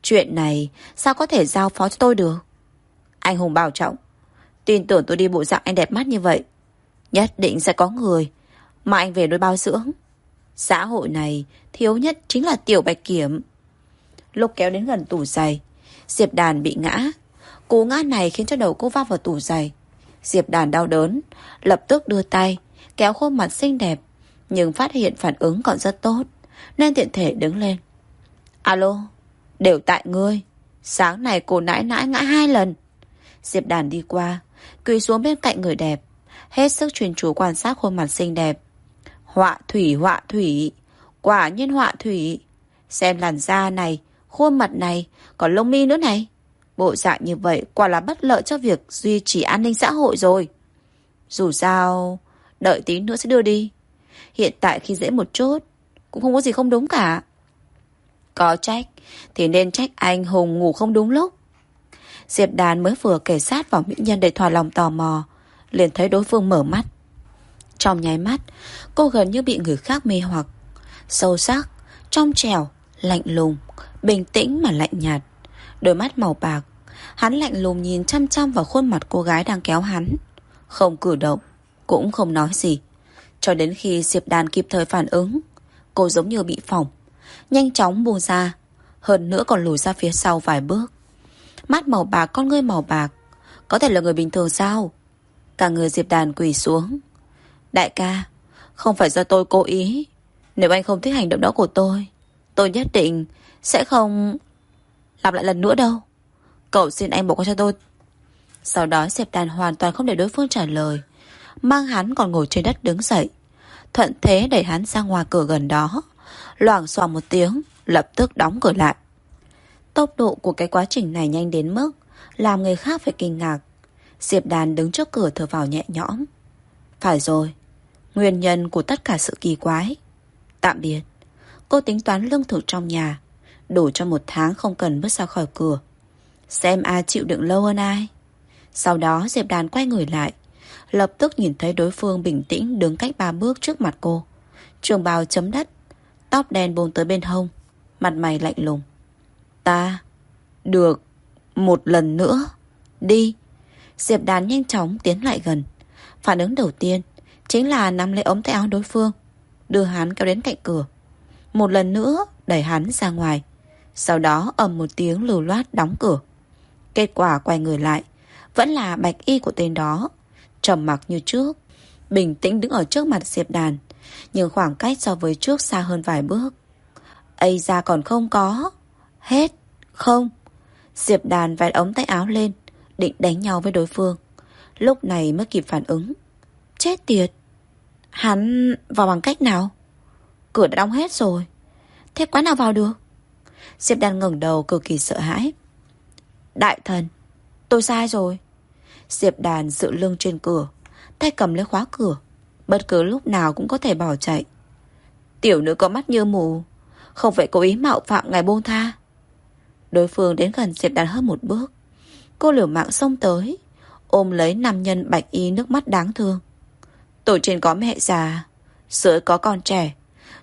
Chuyện này, sao có thể giao phó cho tôi được? Anh Hùng bảo trọng. Tin tưởng tôi đi bộ dạng anh đẹp mắt như vậy, Nhất định sẽ có người Mà anh về nuôi bao dưỡng. Xã hội này thiếu nhất chính là tiểu bạch kiểm. Lúc kéo đến gần tủ giày, Diệp đàn bị ngã. Cú ngã này khiến cho đầu cô va vào tủ giày. Diệp đàn đau đớn, Lập tức đưa tay, Kéo khuôn mặt xinh đẹp nhưng phát hiện phản ứng còn rất tốt Nên tiện thể đứng lên. Alo Đều tại ngươi Sáng này cô nãi nãi ngã hai lần. Diệp đàn đi qua Quỳ xuống bên cạnh người đẹp Hết sức chuyên chú quan sát khuôn mặt xinh đẹp. Họa thủy họa thủy Quả nhiên họa thủy. Xem làn da này Khuôn mặt này Còn lông mi nữa này. Bộ dạng như vậy quả là bất lợi cho việc duy trì an ninh xã hội rồi. Dù sao, đợi tí nữa sẽ đưa đi. Hiện tại khi dễ một chút, cũng không có gì không đúng cả. Có trách, thì nên trách anh Hùng ngủ không đúng lúc. Diệp Đàn mới vừa kể sát vào mỹ nhân để thỏa lòng tò mò, liền thấy đối phương mở mắt. Trong nháy mắt, cô gần như bị người khác mê hoặc. Sâu sắc, trong trẻo, lạnh lùng, bình tĩnh mà lạnh nhạt. Đôi mắt màu bạc, hắn lạnh lùng nhìn chăm chăm vào khuôn mặt cô gái đang kéo hắn. Không cử động, cũng không nói gì. Cho đến khi Diệp Đàn kịp thời phản ứng, cô giống như bị phỏng. Nhanh chóng buông ra, hơn nữa còn lùi ra phía sau vài bước. Mắt màu bạc, con ngươi màu bạc. Có thể là người bình thường sao? Cả người Diệp Đàn quỳ xuống. Đại ca, không phải do tôi cố ý. Nếu anh không thích hành động đó của tôi, tôi nhất định sẽ không lặp lại lần nữa đâu. Cậu xin anh bỏ qua cho tôi. Sau đó Diệp Đàn hoàn toàn không để đối phương trả lời. Mang hắn còn ngồi trên đất đứng dậy. Thuận thế đẩy hắn ra ngoài cửa gần đó. Loảng xoảng một tiếng, lập tức đóng cửa lại. Tốc độ của cái quá trình này nhanh đến mức làm người khác phải kinh ngạc. Diệp Đàn đứng trước cửa thở vào nhẹ nhõm. Phải rồi, nguyên nhân của tất cả sự kỳ quái. Tạm biệt, cô tính toán lương thực trong nhà, đủ cho một tháng không cần bước ra khỏi cửa. Xem ai chịu đựng lâu hơn ai. Sau đó Diệp Đàn quay người lại, lập tức nhìn thấy đối phương bình tĩnh đứng cách ba bước trước mặt cô. Trường bào chấm đất, tóc đen bồn tới bên hông, mặt mày lạnh lùng. Ta, được, một lần nữa, đi. Diệp Đàn nhanh chóng tiến lại gần. Phản ứng đầu tiên chính là nắm lấy ống tay áo đối phương, đưa hắn kéo đến cạnh cửa. Một lần nữa đẩy hắn ra ngoài. Sau đó ầm một tiếng lưu loát đóng cửa. Kết quả quay người lại, vẫn là bạch y của tên đó trầm mặc như trước, bình tĩnh đứng ở trước mặt Diệp Đàn, nhưng khoảng cách so với trước xa hơn vài bước. Ây ra còn không có. Hết. Không. Diệp Đàn vẹt ống tay áo lên, định đánh nhau với đối phương. Lúc này mới kịp phản ứng. Chết tiệt. Hắn vào bằng cách nào? Cửa đã đóng hết rồi. Thế quán nào vào được? Diệp Đàn ngẩng đầu cực kỳ sợ hãi. Đại thần, tôi sai rồi. Diệp Đàn dự lưng trên cửa, tay cầm lấy khóa cửa. Bất cứ lúc nào cũng có thể bỏ chạy. Tiểu nữ có mắt như mù, không phải cố ý mạo phạm ngài buông tha. Đối phương đến gần Diệp Đàn hơn một bước. Cô liều mạng xông tới, ôm lấy nam nhân bạch y nước mắt đáng thương. Tổ trên có mẹ già, dưới có con trẻ,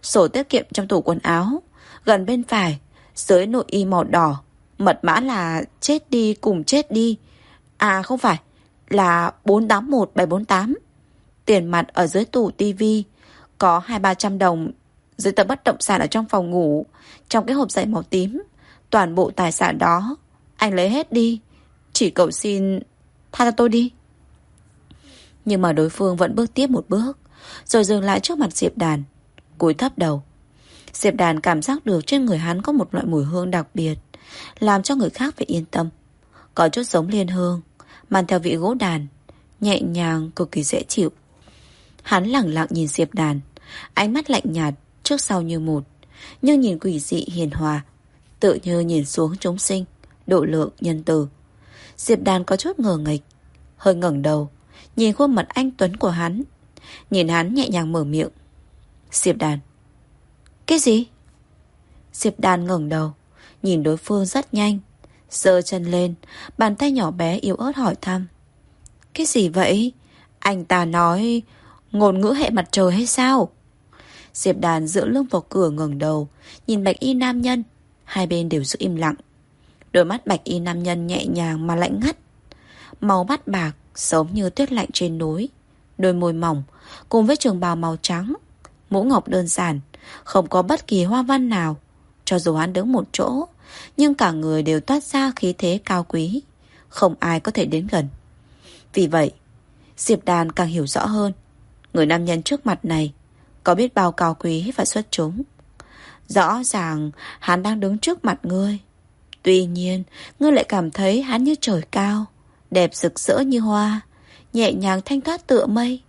sổ tiết kiệm trong tủ quần áo, gần bên phải, dưới nội y màu đỏ, mật mã là chết đi cùng chết đi. À không phải, là 481748. Tiền mặt ở dưới tủ tivi, có hai ba trăm đồng dưới tờ bất động sản ở trong phòng ngủ, trong cái hộp giấy màu tím. Toàn bộ tài sản đó, anh lấy hết đi. Chỉ cậu xin tha cho tôi đi. Nhưng mà đối phương vẫn bước tiếp một bước, rồi dừng lại trước mặt Diệp Đàn, cúi thấp đầu. Diệp Đàn cảm giác được trên người hắn có một loại mùi hương đặc biệt, làm cho người khác phải yên tâm. Có chút giống liên hương, mang theo vị gỗ đàn, nhẹ nhàng, cực kỳ dễ chịu. Hắn lặng lặng nhìn Diệp Đàn, ánh mắt lạnh nhạt, trước sau như một, nhưng nhìn quỷ dị hiền hòa, tự như nhìn xuống chúng sinh, độ lượng nhân từ. Diệp Đàn có chút ngờ nghịch, hơi ngẩng đầu, nhìn khuôn mặt anh Tuấn của hắn, nhìn hắn nhẹ nhàng mở miệng. Diệp Đàn. Cái gì? Diệp Đàn ngẩng đầu, nhìn đối phương rất nhanh, Sơ chân lên, bàn tay nhỏ bé yếu ớt hỏi thăm. Cái gì vậy? Anh ta nói ngôn ngữ hệ mặt trời hay sao? Diệp Đàn dựa lưng vào cửa ngẩng đầu, nhìn bạch y nam nhân. Hai bên đều giữ im lặng. Đôi mắt bạch y nam nhân nhẹ nhàng mà lạnh ngắt. Màu mắt bạc, giống như tuyết lạnh trên núi. Đôi môi mỏng, cùng với trường bào màu trắng. Mũ ngọc đơn giản, không có bất kỳ hoa văn nào. Cho dù hắn đứng một chỗ, nhưng cả người đều toát ra khí thế cao quý. Không ai có thể đến gần. Vì vậy, Diệp Đàn càng hiểu rõ hơn. Người nam nhân trước mặt này có biết bao cao quý và xuất chúng. Rõ ràng hắn đang đứng trước mặt ngươi. Tuy nhiên, ngươi lại cảm thấy hắn như trời cao, đẹp rực rỡ như hoa, nhẹ nhàng thanh thoát tựa mây.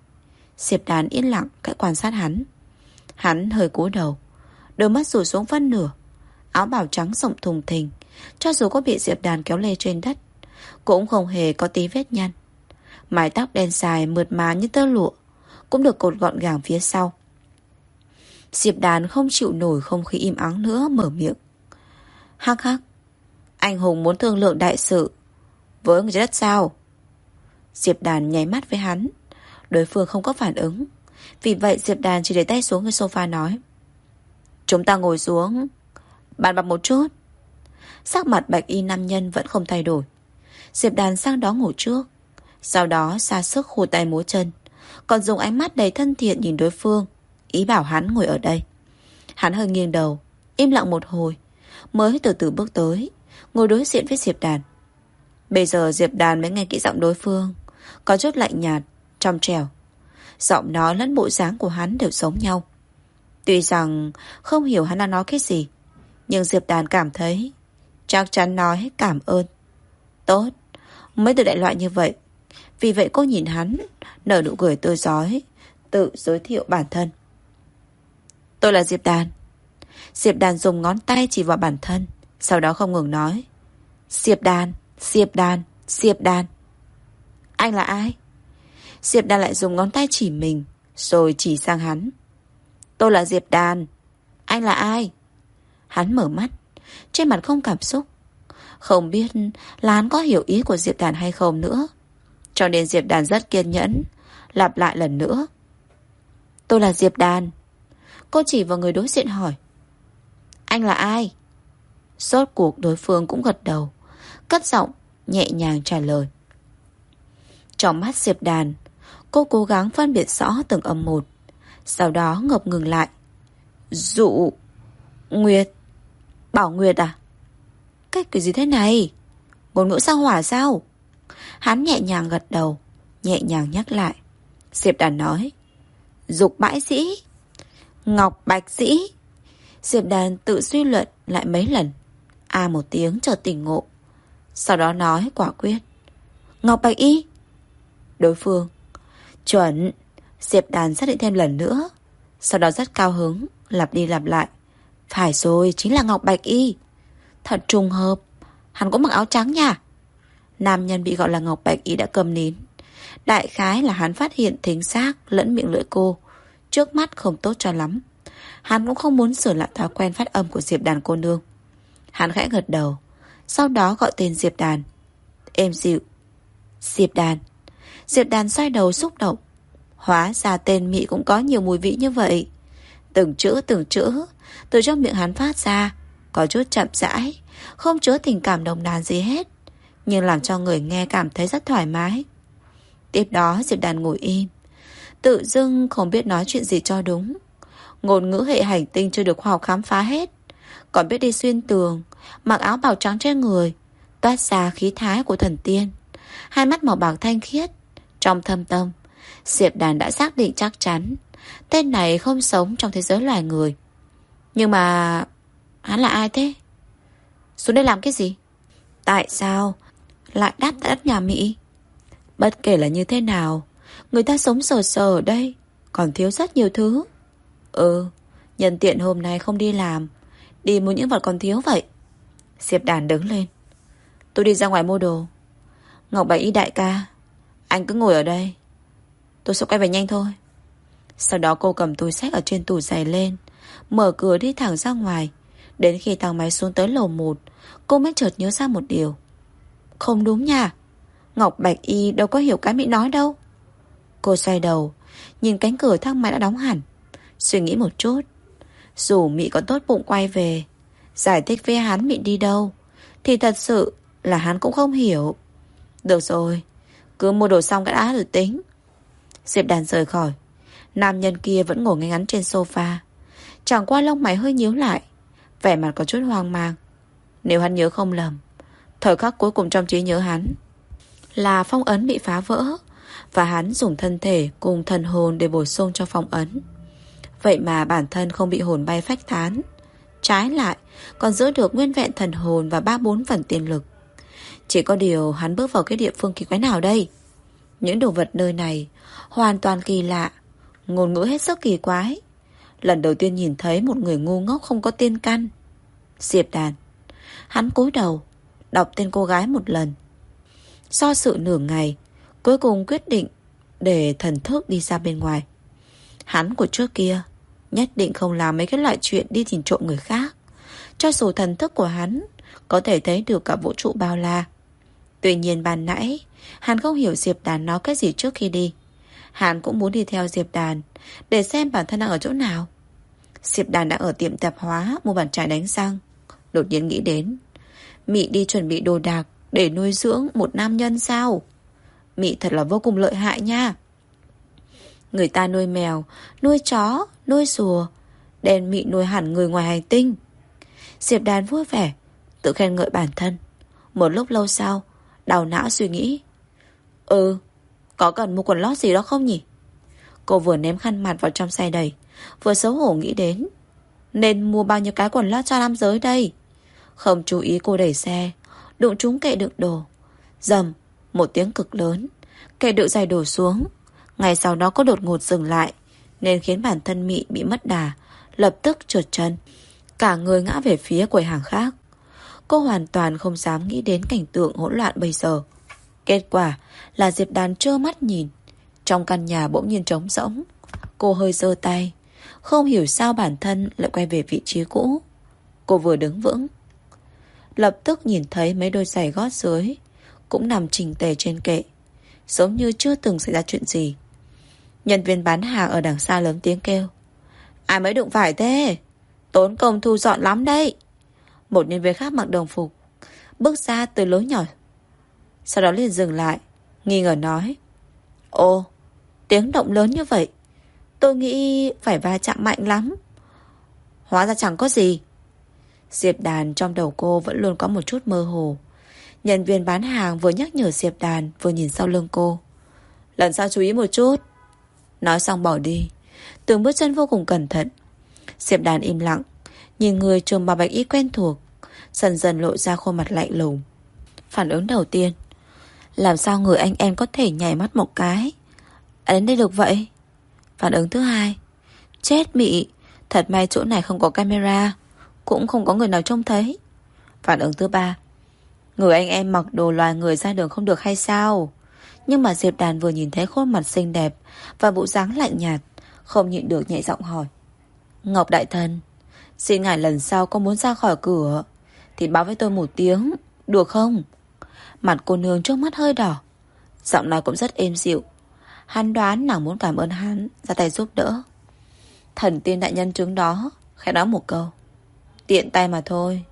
Diệp đàn yên lặng cái quan sát hắn. Hắn hơi cúi đầu, đôi mắt rủ xuống phân nửa, áo bào trắng rộng thùng thình, cho dù có bị Diệp đàn kéo lê trên đất, cũng không hề có tí vết nhăn. Mái tóc đen dài mượt mà như tơ lụa, cũng được cột gọn gàng phía sau. Diệp đàn không chịu nổi không khí im ắng nữa mở miệng. Hắc hắc, anh Hùng muốn thương lượng đại sự với người đất sao? Diệp đàn nháy mắt với hắn. Đối phương không có phản ứng. Vì vậy Diệp đàn chỉ để tay xuống người sofa nói. Chúng ta ngồi xuống Bàn bạc một chút. Sắc mặt bạch y nam nhân vẫn không thay đổi. Diệp đàn sang đó ngủ trước. Sau đó xa sức khu tay múa chân. Còn dùng ánh mắt đầy thân thiện nhìn đối phương. Ý bảo hắn ngồi ở đây. Hắn hơi nghiêng đầu, Im lặng một hồi. Mới từ từ bước tới, Ngồi đối diện với Diệp đàn. Bây giờ Diệp đàn mới nghe kỹ giọng đối phương. Có chút lạnh nhạt, Trong trèo Giọng nói lẫn bộ dáng của hắn đều giống nhau. Tuy rằng không hiểu hắn đang nói cái gì nhưng Diệp Đàn cảm thấy Chắc chắn nói cảm ơn. Tốt Mới từ đại loại như vậy Vì vậy cô nhìn hắn Nở nụ cười tươi giói Tự giới thiệu bản thân. Tôi là Diệp Đàn. Diệp Đàn dùng ngón tay chỉ vào bản thân Sau đó không ngừng nói Diệp Đàn, Diệp Đàn, Diệp Đàn. Anh là ai? Diệp Đàn lại dùng ngón tay chỉ mình Rồi chỉ sang hắn. Tôi là Diệp Đàn. Anh là ai? Hắn mở mắt. Trên mặt không cảm xúc. Không biết là hắn có hiểu ý của Diệp Đàn hay không nữa. Cho nên Diệp Đàn rất kiên nhẫn, Lặp lại lần nữa. Tôi là Diệp Đàn. Cô chỉ vào người đối diện hỏi. Anh là ai? Rốt cuộc đối phương cũng gật đầu, Cất giọng Nhẹ nhàng trả lời. Trong mắt Diệp Đàn, Cô cố gắng phân biệt rõ từng âm một, Sau đó ngập ngừng lại. Dụ Nguyệt. Bảo Nguyệt à? Cách cái gì thế này? Ngôn ngữ sao hỏa sao? Hắn nhẹ nhàng gật đầu Nhẹ nhàng nhắc lại. Diệp đàn nói Dục bãi sĩ Ngọc bạch sĩ. Diệp đàn tự suy luận lại mấy lần. A một tiếng chợt tỉnh ngộ. Sau đó nói quả quyết Ngọc bạch y. Đối phương Chuẩn. Diệp đàn xác định thêm lần nữa. Sau đó rất cao hứng, lặp đi lặp lại. Phải rồi, chính là Ngọc Bạch Y. Thật trùng hợp. Hắn cũng mặc áo trắng nha. Nam nhân bị gọi là Ngọc Bạch Y đã cầm nín. Đại khái là hắn phát hiện thính xác lẫn miệng lưỡi cô. Trước mắt không tốt cho lắm. Hắn cũng không muốn sửa lại thói quen phát âm của Diệp đàn cô nương. Hắn khẽ gật đầu. Sau đó gọi tên Diệp đàn. Êm dịu. Diệp đàn. Diệp đàn xoay đầu xúc động. Hóa ra tên Mỹ cũng có nhiều mùi vị như vậy. Từng chữ từng chữ, từ trong miệng hắn phát ra, có chút chậm rãi, không chứa tình cảm đồng đàn gì hết, nhưng làm cho người nghe cảm thấy rất thoải mái. Tiếp đó Diệp đàn ngồi im, tự dưng không biết nói chuyện gì cho đúng. Ngôn ngữ hệ hành tinh chưa được khoa học khám phá hết, còn biết đi xuyên tường, mặc áo bào trắng trên người, toát ra khí thái của thần tiên. Hai mắt màu bạc thanh khiết, trong thâm tâm Diệp Đàn đã xác định chắc chắn Tên này không sống trong thế giới loài người nhưng mà Hắn là ai thế? Xuống đây làm cái gì? Tại sao Lại đáp tại đất nhà Mỹ? Bất kể là như thế nào, Người ta sống sờ sờ ở đây, Còn thiếu rất nhiều thứ. Ừ Nhân tiện hôm nay không đi làm, Đi mua những vật còn thiếu vậy. Diệp Đàn đứng lên. Tôi đi ra ngoài mua đồ. Ngọc Bảy y đại ca, anh cứ ngồi ở đây. Tôi sẽ quay về nhanh thôi. Sau đó cô cầm túi sách ở trên tủ giày lên. Mở cửa đi thẳng ra ngoài. Đến khi thang máy xuống tới lầu 1 Cô mới chợt nhớ ra một điều. Không đúng nha, Ngọc Bạch Y đâu có hiểu cái Mỹ nói đâu. Cô xoay đầu, Nhìn cánh cửa thang máy đã đóng hẳn. Suy nghĩ một chút, Dù Mỹ có tốt bụng quay về, Giải thích với hắn Mỹ đi đâu, Thì thật sự là hắn cũng không hiểu. Được rồi, cứ mua đồ xong cái đã rồi tính. Diệp đàn rời khỏi. Nam nhân kia vẫn ngồi ngay ngắn trên sofa. Chẳng qua lông mày hơi nhíu lại. Vẻ mặt có chút hoang mang. Nếu hắn nhớ không lầm, Thời khắc cuối cùng trong trí nhớ hắn Là phong ấn bị phá vỡ Và hắn dùng thân thể cùng thần hồn Để bổ sung cho phong ấn. Vậy mà bản thân không bị hồn bay phách tán. Trái lại, Còn giữ được nguyên vẹn thần hồn Và ba bốn phần tiên lực. Chỉ có điều hắn bước vào cái địa phương kỳ quái nào đây? Những đồ vật nơi này Hoàn toàn kỳ lạ, Ngôn ngữ hết sức kỳ quái. Lần đầu tiên nhìn thấy một người ngu ngốc không có tiên căn. Diệp đàn. Hắn cúi đầu, Đọc tên cô gái một lần. Do sự nửa ngày, Cuối cùng quyết định Để thần thức đi ra bên ngoài. Hắn của trước kia Nhất định không làm mấy cái loại chuyện đi tìm trộm người khác. Cho dù thần thức của hắn Có thể thấy được cả vũ trụ bao la. Tuy nhiên bàn nãy, Hắn không hiểu Diệp Đàn nói cái gì trước khi đi. Hắn cũng muốn đi theo Diệp Đàn Để xem bản thân đang ở chỗ nào. Diệp Đàn đã ở tiệm tạp hóa Mua bàn chải đánh răng. Đột nhiên nghĩ đến Mị đi chuẩn bị đồ đạc Để nuôi dưỡng một nam nhân sao? Mị thật là vô cùng lợi hại nha. Người ta nuôi mèo Nuôi chó, nuôi rùa Đen mị nuôi hẳn người ngoài hành tinh. Diệp Đàn vui vẻ Tự khen ngợi bản thân. Một lúc lâu sau Đào não suy nghĩ. Ừ Có cần mua quần lót gì đó không nhỉ? Cô vừa ném khăn mặt vào trong xe đầy Vừa xấu hổ nghĩ đến, Nên mua bao nhiêu cái quần lót cho nam giới đây? Không chú ý cô đẩy xe, Đụng trúng kệ đựng đồ. Dầm, Một tiếng cực lớn, Kệ đựng giày đổ xuống. Ngày sau đó có đột ngột dừng lại, Nên khiến bản thân Mị bị mất đà, Lập tức trượt chân. Cả người ngã về phía quầy hàng khác. Cô hoàn toàn không dám nghĩ đến cảnh tượng hỗn loạn bây giờ. Kết quả là Diệp Đàn trơ mắt nhìn, Trong căn nhà bỗng nhiên trống rỗng. Cô hơi giơ tay không hiểu sao bản thân lại quay về vị trí cũ. Cô vừa đứng vững Lập tức nhìn thấy mấy đôi giày gót dưới Cũng nằm chỉnh tề trên kệ Giống như chưa từng xảy ra chuyện gì. Nhân viên bán hàng ở đằng xa lớn tiếng kêu Ai mới đụng phải thế? Tốn công thu dọn lắm đấy. Một nhân viên khác mặc đồng phục Bước ra từ lối nhỏ Sau đó liền dừng lại Nghi ngờ nói ô, tiếng động lớn như vậy Tôi nghĩ phải va chạm mạnh lắm. Hóa ra chẳng có gì. Diệp đàn trong đầu cô vẫn luôn có một chút mơ hồ. Nhân viên bán hàng vừa nhắc nhở Diệp đàn, Vừa nhìn sau lưng cô. Lần sau chú ý một chút. Nói xong bỏ đi. Từng bước chân vô cùng cẩn thận. Diệp đàn im lặng, Nhìn người trùm bà bạch y quen thuộc, Dần dần lộ ra khuôn mặt lạnh lùng. Phản ứng đầu tiên, Làm sao người anh em có thể nhảy mắt một cái? Đến đây được vậy? Phản ứng thứ hai. Chết mị. Thật may chỗ này không có camera. Cũng không có người nào trông thấy. Phản ứng thứ ba. Người anh em mặc đồ loài người ra đường không được hay sao? Nhưng mà Diệp Đàn vừa nhìn thấy khuôn mặt xinh đẹp Và bộ dáng lạnh nhạt, Không nhịn được nhẹ giọng hỏi. Ngọc Đại Thần, Xin ngài lần sau có muốn ra khỏi cửa Thì báo với tôi một tiếng, Được không? Mặt cô nương trước mắt hơi đỏ, Giọng nói cũng rất êm dịu. Hắn đoán nàng muốn cảm ơn hắn Ra tay giúp đỡ. Thần tiên đại nhân chứng đó Khẽ nói một câu. Tiện tay mà thôi.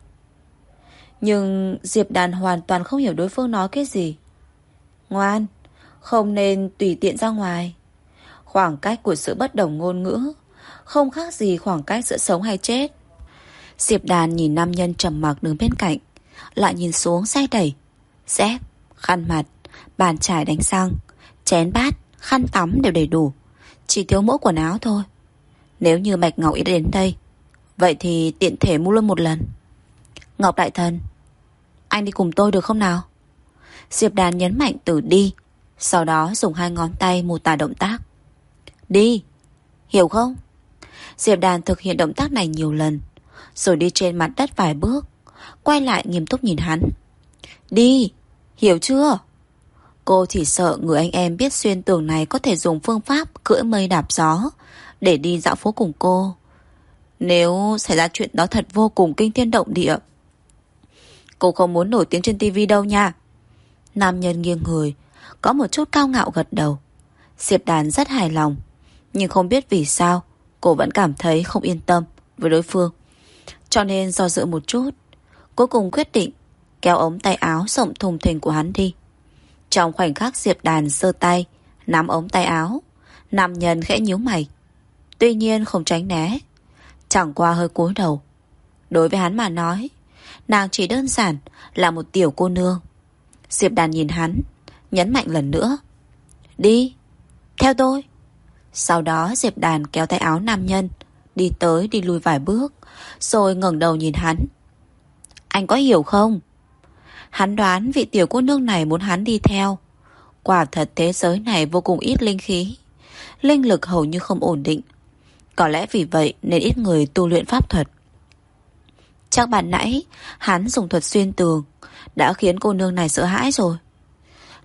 Nhưng Diệp Đàn hoàn toàn không hiểu đối phương nói cái gì. Ngoan Không nên tùy tiện ra ngoài. Khoảng cách của sự bất đồng ngôn ngữ Không khác gì khoảng cách giữa sống hay chết. Diệp Đàn nhìn nam nhân trầm mặc đứng bên cạnh Lại nhìn xuống xe đẩy Dép, khăn mặt Bàn chải đánh răng Chén bát, khăn tắm đều đầy đủ, Chỉ thiếu mỗi quần áo thôi. Nếu như Bạch Ngọc ý đến đây, Vậy thì tiện thể mua luôn một lần. Ngọc Đại Thần, Anh đi cùng tôi được không nào? Diệp Đàn nhấn mạnh từ đi, Sau đó dùng hai ngón tay mô tả động tác. Đi, Hiểu không? Diệp Đàn thực hiện động tác này nhiều lần, Rồi đi trên mặt đất vài bước, Quay lại nghiêm túc nhìn hắn. Đi, Hiểu chưa? Cô chỉ sợ người anh em biết xuyên tường này Có thể dùng phương pháp cưỡi mây đạp gió Để đi dạo phố cùng cô. Nếu xảy ra chuyện đó thật vô cùng kinh thiên động địa. Cô không muốn nổi tiếng trên tivi đâu nha. Nam nhân nghiêng người, Có một chút cao ngạo gật đầu. Diệp đàn rất hài lòng, Nhưng không biết vì sao, Cô vẫn cảm thấy không yên tâm với đối phương. Cho nên do dự một chút, Cuối cùng quyết định Kéo ống tay áo rộng thùng thình của hắn đi. Trong khoảnh khắc Diệp đàn sơ tay Nắm ống tay áo Nam nhân khẽ nhíu mày. Tuy nhiên không tránh né Chẳng qua hơi cúi đầu. Đối với hắn mà nói Nàng chỉ đơn giản là một tiểu cô nương. Diệp đàn nhìn hắn Nhấn mạnh lần nữa. Đi, theo tôi. Sau đó Diệp đàn kéo tay áo nam nhân Đi tới đi lui vài bước Rồi ngẩng đầu nhìn hắn. Anh có hiểu không? Hắn đoán vị tiểu cô nương này muốn hắn đi theo. Quả thật thế giới này vô cùng ít linh khí. Linh lực hầu như không ổn định. Có lẽ vì vậy nên ít người tu luyện pháp thuật. Chắc bạn nãy, Hắn dùng thuật xuyên tường, Đã khiến cô nương này sợ hãi rồi.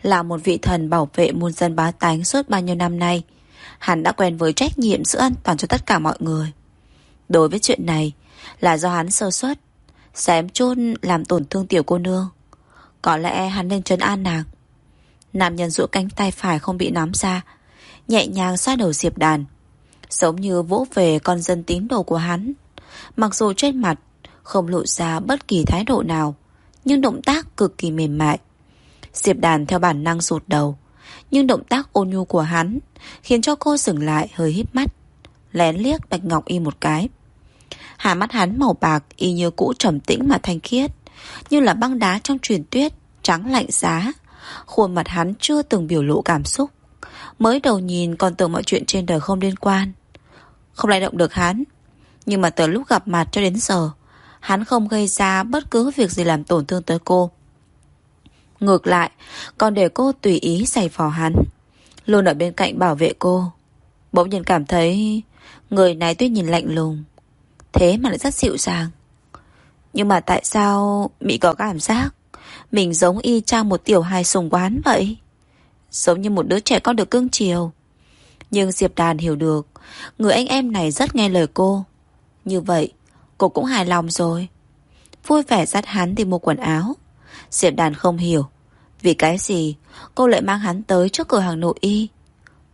Là một vị thần bảo vệ muôn dân bá tánh Suốt bao nhiêu năm nay, Hắn đã quen với trách nhiệm giữ an toàn cho tất cả mọi người. Đối với chuyện này, Là do hắn sơ suất, Xém chút làm tổn thương tiểu cô nương. Có lẽ hắn nên trấn an nàng. Nam nhân rũ cánh tay phải không bị nắm ra Nhẹ nhàng xoa đầu Diệp Đàn. Giống như vỗ về con dân tín đồ của hắn. Mặc dù trên mặt Không lộ ra bất kỳ thái độ nào, Nhưng động tác cực kỳ mềm mại. Diệp đàn theo bản năng rụt đầu, Nhưng động tác ôn nhu của hắn Khiến cho cô dừng lại hơi hít mắt, Lén liếc Bạch Ngọc Y một cái. Hà mắt hắn màu bạc Y như cũ trầm tĩnh mà thanh khiết. Như là băng đá trong truyền tuyết Trắng lạnh giá. Khuôn mặt hắn chưa từng biểu lộ cảm xúc. Mới đầu nhìn còn tưởng mọi chuyện trên đời không liên quan. Không lay động được hắn. Nhưng mà từ lúc gặp mặt cho đến giờ, Hắn không gây ra bất cứ việc gì làm tổn thương tới cô. Ngược lại, Còn để cô tùy ý giày phò hắn. Luôn ở bên cạnh bảo vệ cô. Bỗng nhiên cảm thấy Người này tuy nhìn lạnh lùng, Thế mà lại rất dịu dàng. Nhưng mà tại sao Mỹ có cảm giác Mình giống y chang một tiểu hài sùng quán vậy? Giống như một đứa trẻ con được cưng chiều. Nhưng Diệp Đàn hiểu được, Người anh em này rất nghe lời cô. Như vậy, Cô cũng hài lòng rồi. Vui vẻ dắt hắn đi mua quần áo. Diệp Đàn không hiểu, Vì cái gì cô lại mang hắn tới trước cửa hàng nội y.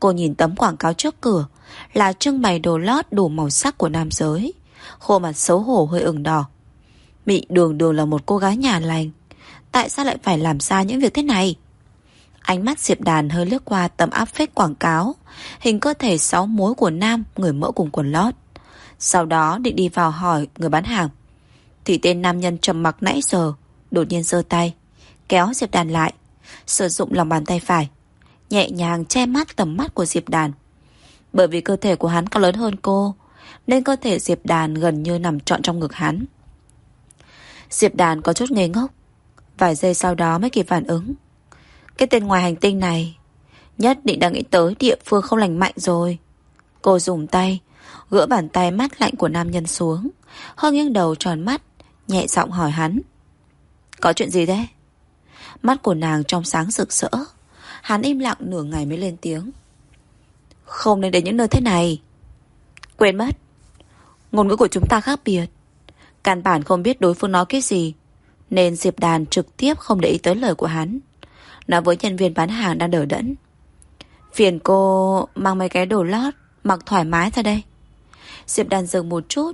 Cô nhìn tấm quảng cáo trước cửa Là trưng bày đồ lót đủ màu sắc của nam giới. Khô mặt xấu hổ, hơi ửng đỏ. Mị đường đường là một cô gái nhà lành. Tại sao lại phải làm ra những việc thế này? Ánh mắt Diệp Đàn hơi lướt qua tấm áp phích quảng cáo. Hình cơ thể sáu mối của nam, Người mỡ cùng quần lót. Sau đó định đi vào hỏi người bán hàng. Thì tên nam nhân trầm mặc nãy giờ, Đột nhiên giơ tay, Kéo Diệp Đàn lại. Sử dụng lòng bàn tay phải, Nhẹ nhàng che mắt tầm mắt của Diệp Đàn. Bởi vì cơ thể của hắn cao lớn hơn cô, Nên cơ thể Diệp Đàn gần như nằm trọn trong ngực hắn. Diệp Đàn có chút ngây ngốc. Vài giây sau đó mới kịp phản ứng. Cái tên ngoài hành tinh này, Nhất định đang nghĩ tới địa phương không lành mạnh rồi. Cô dùng tay, Gỡ bàn tay mắt lạnh của nam nhân xuống Hơi nghiêng đầu tròn mắt, Nhẹ giọng hỏi hắn. Có chuyện gì thế? Mắt của nàng trong sáng rực rỡ, Hắn im lặng nửa ngày mới lên tiếng. Không nên đến những nơi thế này. Quên mất, Ngôn ngữ của chúng ta khác biệt. Căn bản không biết đối phương nói cái gì, Nên Diệp Đàn trực tiếp không để ý tới lời của hắn. Nói với nhân viên bán hàng đang đỡ đẫn. Phiền cô mang mấy cái đồ lót, Mặc thoải mái ra đây. Diệp đàn dừng một chút,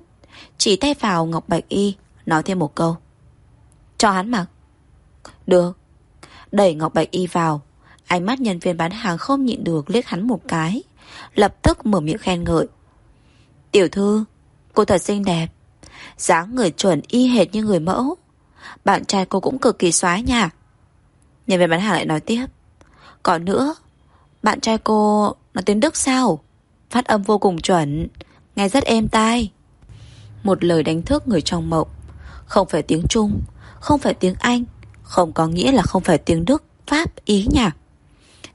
Chỉ tay vào Ngọc Bạch Y, Nói thêm một câu. Cho hắn mặc. Được. Đẩy Ngọc Bạch Y vào, Ánh mắt nhân viên bán hàng không nhịn được liếc hắn một cái, Lập tức mở miệng khen ngợi. Tiểu thư, Cô thật xinh đẹp dáng người chuẩn y hệt như người mẫu. Bạn trai cô cũng cực kỳ xoái nha. Nhân viên bán hàng lại nói tiếp. Còn nữa Bạn trai cô nói tiếng Đức sao? Phát âm vô cùng chuẩn Nghe rất êm tai. Một lời đánh thức người trong mộng. Không phải tiếng Trung Không phải tiếng Anh Không có nghĩa là không phải tiếng Đức Pháp, Ý nhỉ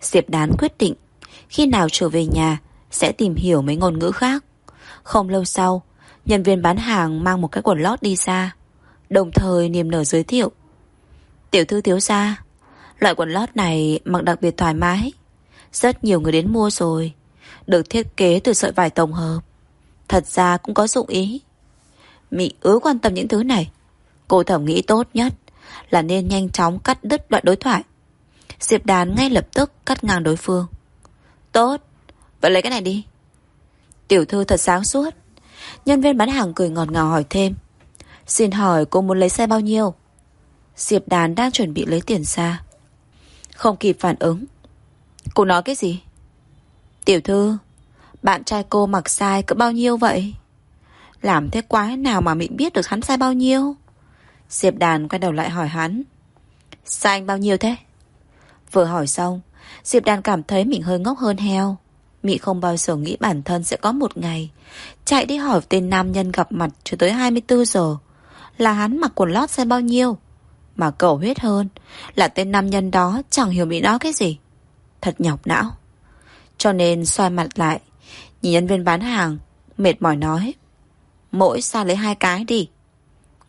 Diệp đán quyết định Khi nào trở về nhà Sẽ tìm hiểu mấy ngôn ngữ khác. Không lâu sau Nhân viên bán hàng mang một cái quần lót đi ra Đồng thời niềm nở giới thiệu. Tiểu thư thiếu gia, Loại quần lót này mặc đặc biệt thoải mái. Rất nhiều người đến mua rồi, Được thiết kế từ sợi vải tổng hợp. Thật ra cũng có dụng ý. Mị ứ quan tâm những thứ này. Cô thẩm nghĩ tốt nhất Là nên nhanh chóng cắt đứt đoạn đối thoại. Diệp đàn ngay lập tức cắt ngang đối phương. Tốt, Vậy lấy cái này đi. Tiểu thư thật sáng suốt. Nhân viên bán hàng cười ngọt ngào hỏi thêm. Xin hỏi cô muốn lấy xe bao nhiêu? Diệp đàn đang chuẩn bị lấy tiền ra. Không kịp phản ứng. Cô nói cái gì? Tiểu thư, Bạn trai cô mặc sai cỡ bao nhiêu vậy? Làm thế quái nào mà mình biết được hắn sai bao nhiêu? Diệp đàn quay đầu lại hỏi hắn. Sai anh bao nhiêu thế? Vừa hỏi xong, Diệp đàn cảm thấy mình hơi ngốc hơn heo. Mị không bao giờ nghĩ bản thân sẽ có một ngày. Chạy đi hỏi tên nam nhân gặp mặt Cho tới 24 giờ. Là hắn mặc quần lót sai bao nhiêu? Mà cầu huyết hơn, Là tên nam nhân đó chẳng hiểu mị nói cái gì. Thật nhọc não. Cho nên xoay mặt lại, Nhìn nhân viên bán hàng, Mệt mỏi nói, Mỗi xa lấy hai cái đi.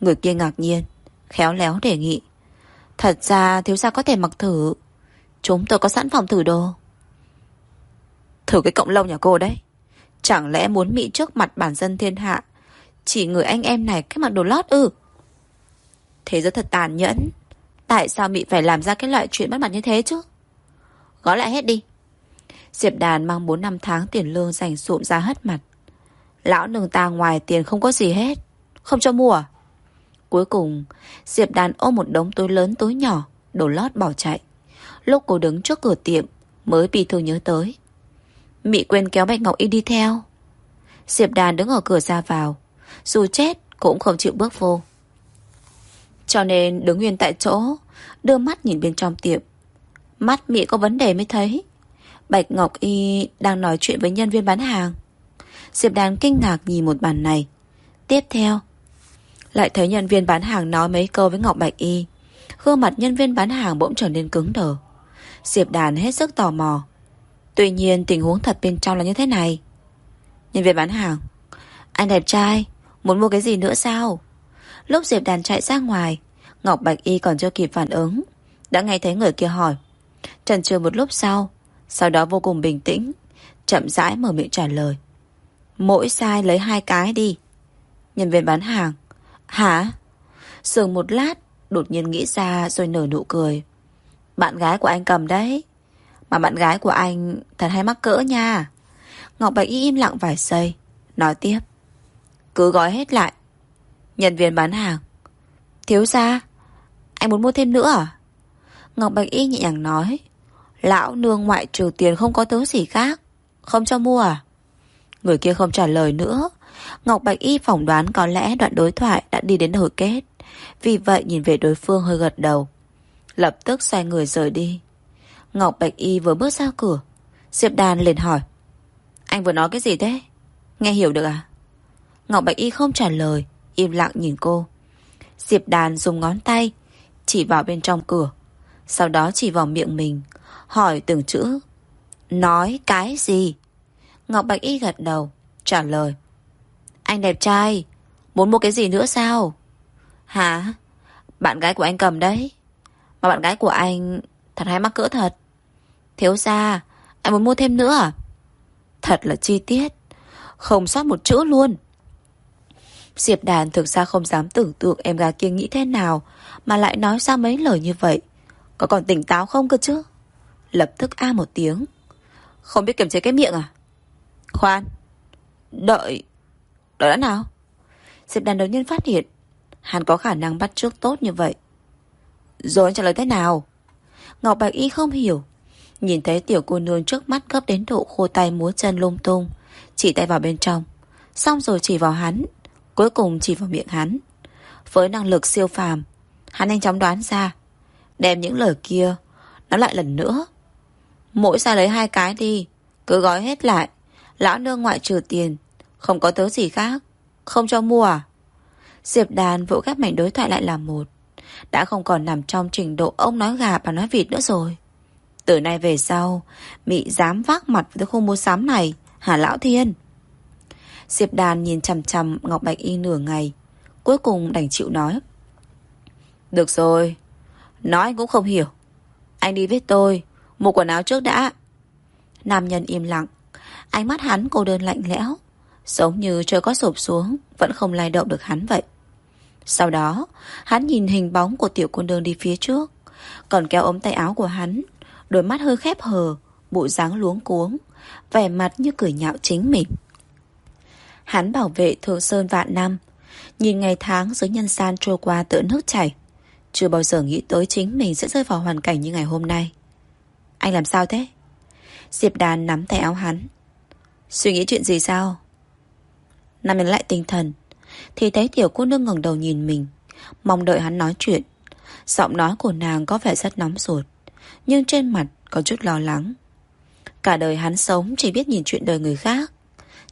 Người kia ngạc nhiên, Khéo léo đề nghị, Thật ra thiếu gia có thể mặc thử. Chúng tôi có sẵn phòng thử đồ. Thử cái cộng lông nhà cô đấy. Chẳng lẽ muốn mị trước mặt bản dân thiên hạ? Chỉ người anh em này cái mặc đồ lót ư? Thế giới thật tàn nhẫn. Tại sao Mị phải làm ra cái loại chuyện bắt mặt như thế chứ? Gói lại hết đi. Diệp Đàn mang 4 năm tháng tiền lương dành sụm ra hết mặt. Lão nương ta ngoài tiền không có gì hết. Không cho mua à? Cuối cùng, Diệp đàn ôm một đống túi lớn túi nhỏ, Đồ lót bỏ chạy. Lúc cô đứng trước cửa tiệm, Mới bị thương nhớ tới. Mị quên kéo Bạch Ngọc Y đi theo. Diệp đàn đứng ở cửa ra vào. Dù chết, cũng không chịu bước vô. Cho nên đứng nguyên tại chỗ, Đưa mắt nhìn bên trong tiệm. Mắt Mị có vấn đề mới thấy. Bạch Ngọc Y đang nói chuyện với nhân viên bán hàng. Diệp đàn kinh ngạc nhìn một bàn này. Tiếp theo, Lại thấy nhân viên bán hàng nói mấy câu với Ngọc Bạch Y. Gương mặt nhân viên bán hàng bỗng trở nên cứng đờ. Diệp đàn hết sức tò mò. Tuy nhiên tình huống thật bên trong là như thế này. Nhân viên bán hàng. Anh đẹp trai, Muốn mua cái gì nữa sao? Lúc Diệp đàn chạy ra ngoài, Ngọc Bạch Y còn chưa kịp phản ứng, Đã nghe thấy người kia hỏi. Trần trừ một lúc sau Sau đó vô cùng bình tĩnh, Chậm rãi mở miệng trả lời. Mỗi sai lấy hai cái đi. Nhân viên bán hàng. Hả? Sường một lát, Đột nhiên nghĩ ra rồi nở nụ cười. Bạn gái của anh cầm đấy. Mà bạn gái của anh Thật hay mắc cỡ nha. Ngọc Bạch Y im lặng vài giây, Nói tiếp. Cứ gói hết lại. Nhân viên bán hàng. Thiếu ra Anh muốn mua thêm nữa à? Ngọc Bạch Y nhẹ nhàng nói. Lão nương ngoại trừ tiền không có tớ gì khác. Không cho mua à? Người kia không trả lời nữa. Ngọc Bạch Y phỏng đoán có lẽ đoạn đối thoại đã đi đến hồi kết. Vì vậy nhìn về đối phương hơi gật đầu. Lập tức xoay người rời đi. Ngọc Bạch Y vừa bước ra cửa. Diệp Đàn liền hỏi, Anh vừa nói cái gì thế? Nghe hiểu được à? Ngọc Bạch Y không trả lời, Im lặng nhìn cô. Diệp Đàn dùng ngón tay Chỉ vào bên trong cửa, Sau đó chỉ vào miệng mình, Hỏi từng chữ, Nói cái gì? Ngọc Bạch Y gật đầu, Trả lời, Anh đẹp trai, Muốn mua cái gì nữa sao? Hả? Bạn gái của anh cầm đấy. Mà bạn gái của anh Thật hay mắc cỡ thật? Thiếu ra Anh muốn mua thêm nữa à Thật là chi tiết Không sót một chữ luôn Diệp Đàn thực ra không dám tưởng tượng em gái kia nghĩ thế nào, mà lại nói ra mấy lời như vậy. Có còn tỉnh táo không cơ chứ? Lập tức a một tiếng. Không biết kiềm chế cái miệng à? Khoan. Đợi. Đợi đã nào? Diệp Đàn đột nhiên phát hiện, hắn có khả năng bắt trước tốt như vậy. Rồi anh trả lời thế nào? Ngọc Bạch Y không hiểu. Nhìn thấy tiểu cô nương trước mắt gấp đến độ khô tay múa chân lung tung. Chỉ tay vào bên trong. Xong rồi chỉ vào hắn, Cuối cùng chỉ vào miệng hắn Với năng lực siêu phàm, Hắn nhanh chóng đoán ra, Đem những lời kia nó lại lần nữa Mỗi ra lấy hai cái đi, Cứ gói hết lại Lão nương ngoại trừ tiền, Không có tớ gì khác, Không cho mua à Diệp đàn vỗ ghép mảnh đối thoại lại là một, Đã không còn nằm trong trình độ ông nói gà bà nói vịt nữa rồi từ nay về sau Mị dám vác mặt với khu mua sắm này, Hả lão thiên? Diệp Đàn nhìn chằm chằm Ngọc Bạch Y nửa ngày, Cuối cùng đành chịu nói. Được rồi, Nói anh cũng không hiểu. Anh đi với tôi, Mua quần áo trước đã. Nam nhân im lặng, Ánh mắt hắn cô đơn lạnh lẽo, Giống như trời có sụp xuống, Vẫn không lay động được hắn vậy. Sau đó, Hắn nhìn hình bóng của tiểu quân đơn đi phía trước, Còn kéo ống tay áo của hắn Đôi mắt hơi khép hờ, Bộ dáng luống cuống, Vẻ mặt như cười nhạo chính mình. Hắn bảo vệ Thượng Sơn vạn năm, Nhìn ngày tháng dưới nhân san trôi qua tựa nước chảy. Chưa bao giờ nghĩ tới chính mình sẽ rơi vào hoàn cảnh như ngày hôm nay. Anh làm sao thế? Diệp đàn nắm tay áo hắn. Suy nghĩ chuyện gì sao? Nằm lại tinh thần, Thì thấy tiểu cô nương ngẩng đầu nhìn mình, Mong đợi hắn nói chuyện. Giọng nói của nàng có vẻ rất nóng ruột. Nhưng trên mặt có chút lo lắng Cả đời hắn sống chỉ biết nhìn chuyện đời người khác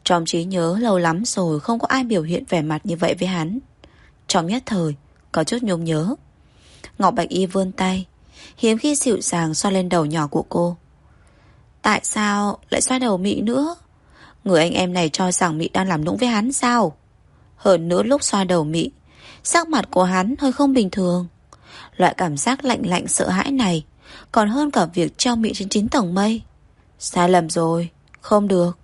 trong trí nhớ lâu lắm rồi không có ai biểu hiện vẻ mặt như vậy với hắn. Trong nhất thời, có chút nhung nhớ. Ngọc Bạch Y vươn tay, hiếm khi dịu dàng xoa lên đầu nhỏ của cô. Tại sao lại xoa đầu Mỹ nữa? Người anh em này cho rằng Mỹ đang làm nũng với hắn sao? Hơn nữa lúc xoa đầu Mỹ, sắc mặt của hắn hơi không bình thường. Loại cảm giác lạnh lạnh sợ hãi này còn hơn cả việc trao Mỹ trên chín tầng mây. Sai lầm rồi, không được.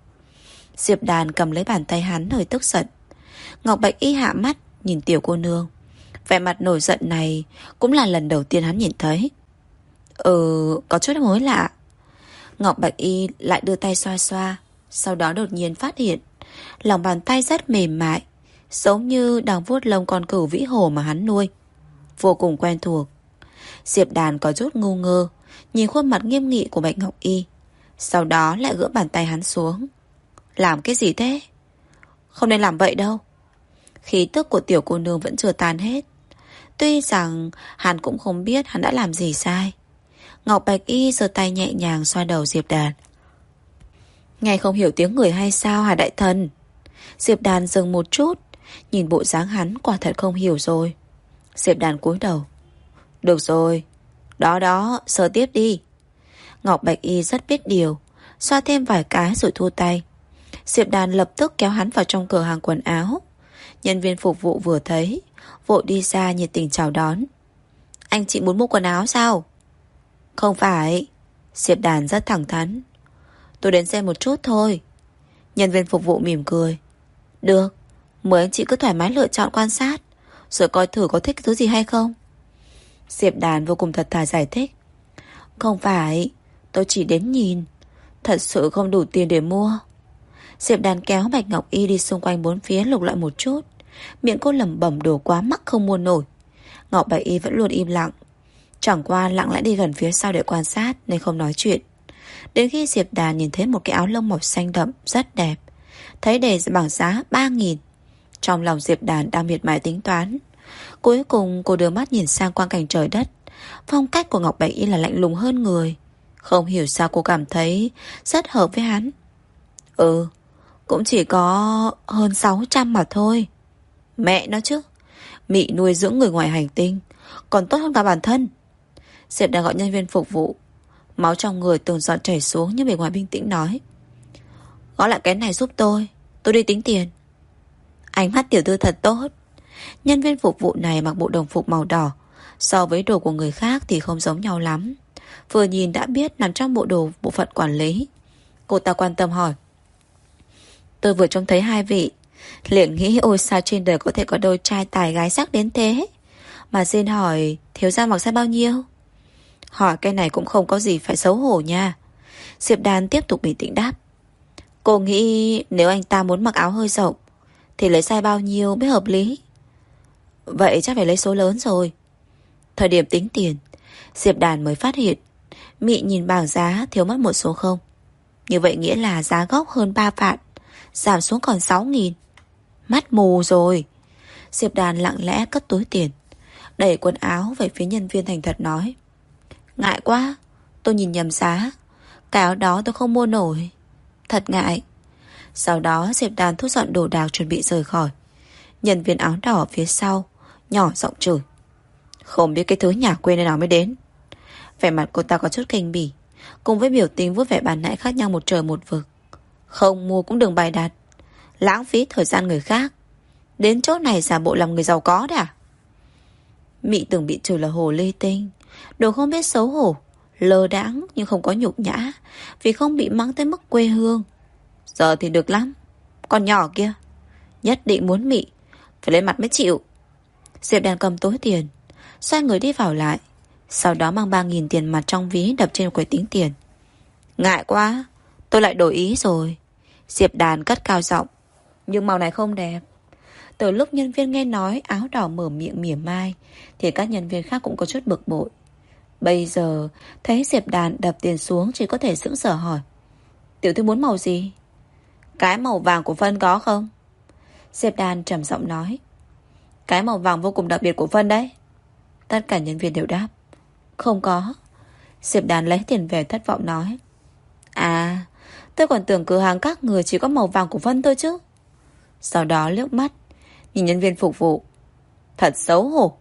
Diệp đàn cầm lấy bàn tay hắn hơi tức giận. Ngọc Bạch y hạ mắt nhìn tiểu cô nương. Vẻ mặt nổi giận này cũng là lần đầu tiên hắn nhìn thấy. Ừ, có chút mối lạ. Ngọc Bạch y lại đưa tay xoa xoa. Sau đó đột nhiên phát hiện Lòng bàn tay rất mềm mại Giống như đang vuốt lông con cừu vĩ hồ mà hắn nuôi Vô cùng quen thuộc Diệp đàn có chút ngu ngơ, Nhìn khuôn mặt nghiêm nghị của Bạch Ngọc Y, Sau đó lại gỡ bàn tay hắn xuống. Làm cái gì thế? Không nên làm vậy đâu. Khí tức của tiểu cô nương vẫn chưa tan hết. Tuy rằng hắn cũng không biết hắn đã làm gì sai. Ngọc Bạch Y giơ tay nhẹ nhàng xoa đầu Diệp Đàn. Nghe không hiểu tiếng người hay sao hả đại thần? Diệp Đàn dừng một chút, Nhìn bộ dáng hắn quả thật không hiểu rồi. Diệp Đàn cúi đầu. Được rồi. Đó đó sờ tiếp đi. Ngọc Bạch Y rất biết điều, Xoa thêm vài cái rồi thu tay. Diệp Đàn lập tức kéo hắn vào trong cửa hàng quần áo. Nhân viên phục vụ vừa thấy, Vội đi ra nhiệt tình chào đón. Anh chị muốn mua quần áo sao? Không phải. Diệp Đàn rất thẳng thắn. Tôi đến xem một chút thôi. Nhân viên phục vụ mỉm cười. Được, Mời anh chị cứ thoải mái lựa chọn quan sát, Rồi coi thử có thích thứ gì hay không. Diệp Đàn vô cùng thật thà giải thích. Không phải, Tôi chỉ đến nhìn. Thật sự không đủ tiền để mua. Diệp Đàn kéo Bạch Ngọc Y đi xung quanh bốn phía lục lại một chút. Miệng cô lẩm bẩm đồ quá mắc không mua nổi. Ngọc Bạch Y vẫn luôn im lặng. Chẳng qua lặng lẽ đi gần phía sau để quan sát Nên không nói chuyện. Đến khi Diệp Đàn nhìn thấy một cái áo lông màu xanh đậm, Rất đẹp. Thấy đề bảng giá 3.000 Trong lòng Diệp Đàn đang miệt mài tính toán. Cuối cùng cô đưa mắt nhìn sang quang cảnh trời đất. Phong cách của Ngọc Bạch Y là lạnh lùng hơn người. Không hiểu sao cô cảm thấy Rất hợp với hắn. Ừ Cũng chỉ có hơn 600 mà thôi. Mẹ nó chứ, Mị nuôi dưỡng người ngoài hành tinh, Còn tốt hơn cả bản thân. Diệp đã gọi nhân viên phục vụ. Máu trong người từng giọt chảy xuống Nhưng bề ngoài bình tĩnh nói. Gõ lại cái này giúp tôi Tôi đi tính tiền. Ánh mắt tiểu thư thật tốt. Nhân viên phục vụ này mặc bộ đồng phục màu đỏ. So với đồ của người khác thì không giống nhau lắm. Vừa nhìn đã biết nằm trong bộ đồ bộ phận quản lý. Cô ta quan tâm hỏi. Tôi vừa trông thấy hai vị. Liền nghĩ ôi sao trên đời có thể có đôi trai tài gái sắc đến thế? Mà xin hỏi, Thiếu gia mặc ra bao nhiêu? Hỏi, cái này cũng không có gì phải xấu hổ nha. Diệp Đan tiếp tục bình tĩnh đáp. Cô nghĩ nếu anh ta muốn mặc áo hơi rộng Thì lấy size bao nhiêu mới hợp lý? Vậy chắc phải lấy số lớn rồi. Thời điểm tính tiền, Diệp Đàn mới phát hiện, Mị nhìn bảng giá thiếu mất một số không. Như vậy nghĩa là giá gốc hơn 3 vạn, Giảm xuống còn 6 nghìn. Mắt mù rồi. Diệp Đàn lặng lẽ cất túi tiền, Đẩy quần áo về phía nhân viên thành thật nói, Ngại quá, Tôi nhìn nhầm giá, Cái áo đó tôi không mua nổi. Thật ngại. Sau đó Diệp Đàn thu dọn đồ đạc chuẩn bị rời khỏi. Nhân viên áo đỏ phía sau Nhỏ giọng chửi. Không biết cái thứ nhà quê nơi nào mới đến. Vẻ mặt cô ta có chút kinh bỉ, Cùng với biểu tình vui vẻ bàn nãy khác nhau một trời một vực. Không mua cũng đừng bày đặt, Lãng phí thời gian người khác. Đến chỗ này giả bộ làm người giàu có đấy à? Mị tưởng bị trừ là hồ lê tinh, Đồ không biết xấu hổ, Lơ đãng nhưng không có nhục nhã, Vì không bị mắng tới mức quê hương. Giờ thì được lắm, Con nhỏ kia, Nhất định muốn mị Phải lên mặt mới chịu. Diệp đàn cầm túi tiền, Xoay người đi vào lại, Sau đó mang 3.000 tiền mặt trong ví đập trên quầy tính tiền. Ngại quá, Tôi lại đổi ý rồi. Diệp đàn cất cao giọng, Nhưng màu này không đẹp. Từ lúc nhân viên nghe nói áo đỏ mở miệng mỉa mai, Thì các nhân viên khác cũng có chút bực bội. Bây giờ, thấy Diệp đàn đập tiền xuống Chỉ có thể sững sờ hỏi, Tiểu thư muốn màu gì? Cái màu vàng của phân có không? Diệp đàn trầm giọng nói cái màu vàng vô cùng đặc biệt của phân đấy. Tất cả nhân viên đều đáp. Không có. Diệp đàn lấy tiền về thất vọng nói. À Tôi còn tưởng cửa hàng các người chỉ có màu vàng của Vân thôi chứ. Sau đó liếc mắt, Nhìn nhân viên phục vụ. Thật xấu hổ.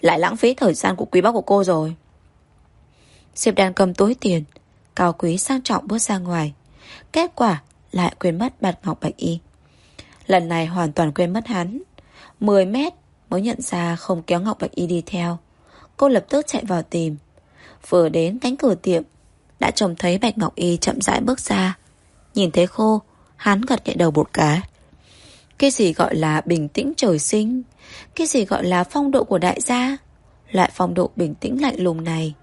Lại lãng phí thời gian của quý bác của cô rồi. Diệp đàn cầm túi tiền, Cao quý sang trọng bước ra ngoài. Kết quả lại quên mất bạt ngọc bạch y. Lần này hoàn toàn quên mất hắn. 10 mét, mới nhận ra không kéo Ngọc Bạch Y đi theo. Cô lập tức chạy vào tìm. Vừa đến cánh cửa tiệm, Đã trông thấy Bạch Ngọc Y chậm rãi bước ra. Nhìn thấy khô Hắn gật nhẹ đầu một cái. Cái gì gọi là bình tĩnh trời sinh? Cái gì gọi là phong độ của đại gia? Loại phong độ bình tĩnh lạnh lùng này,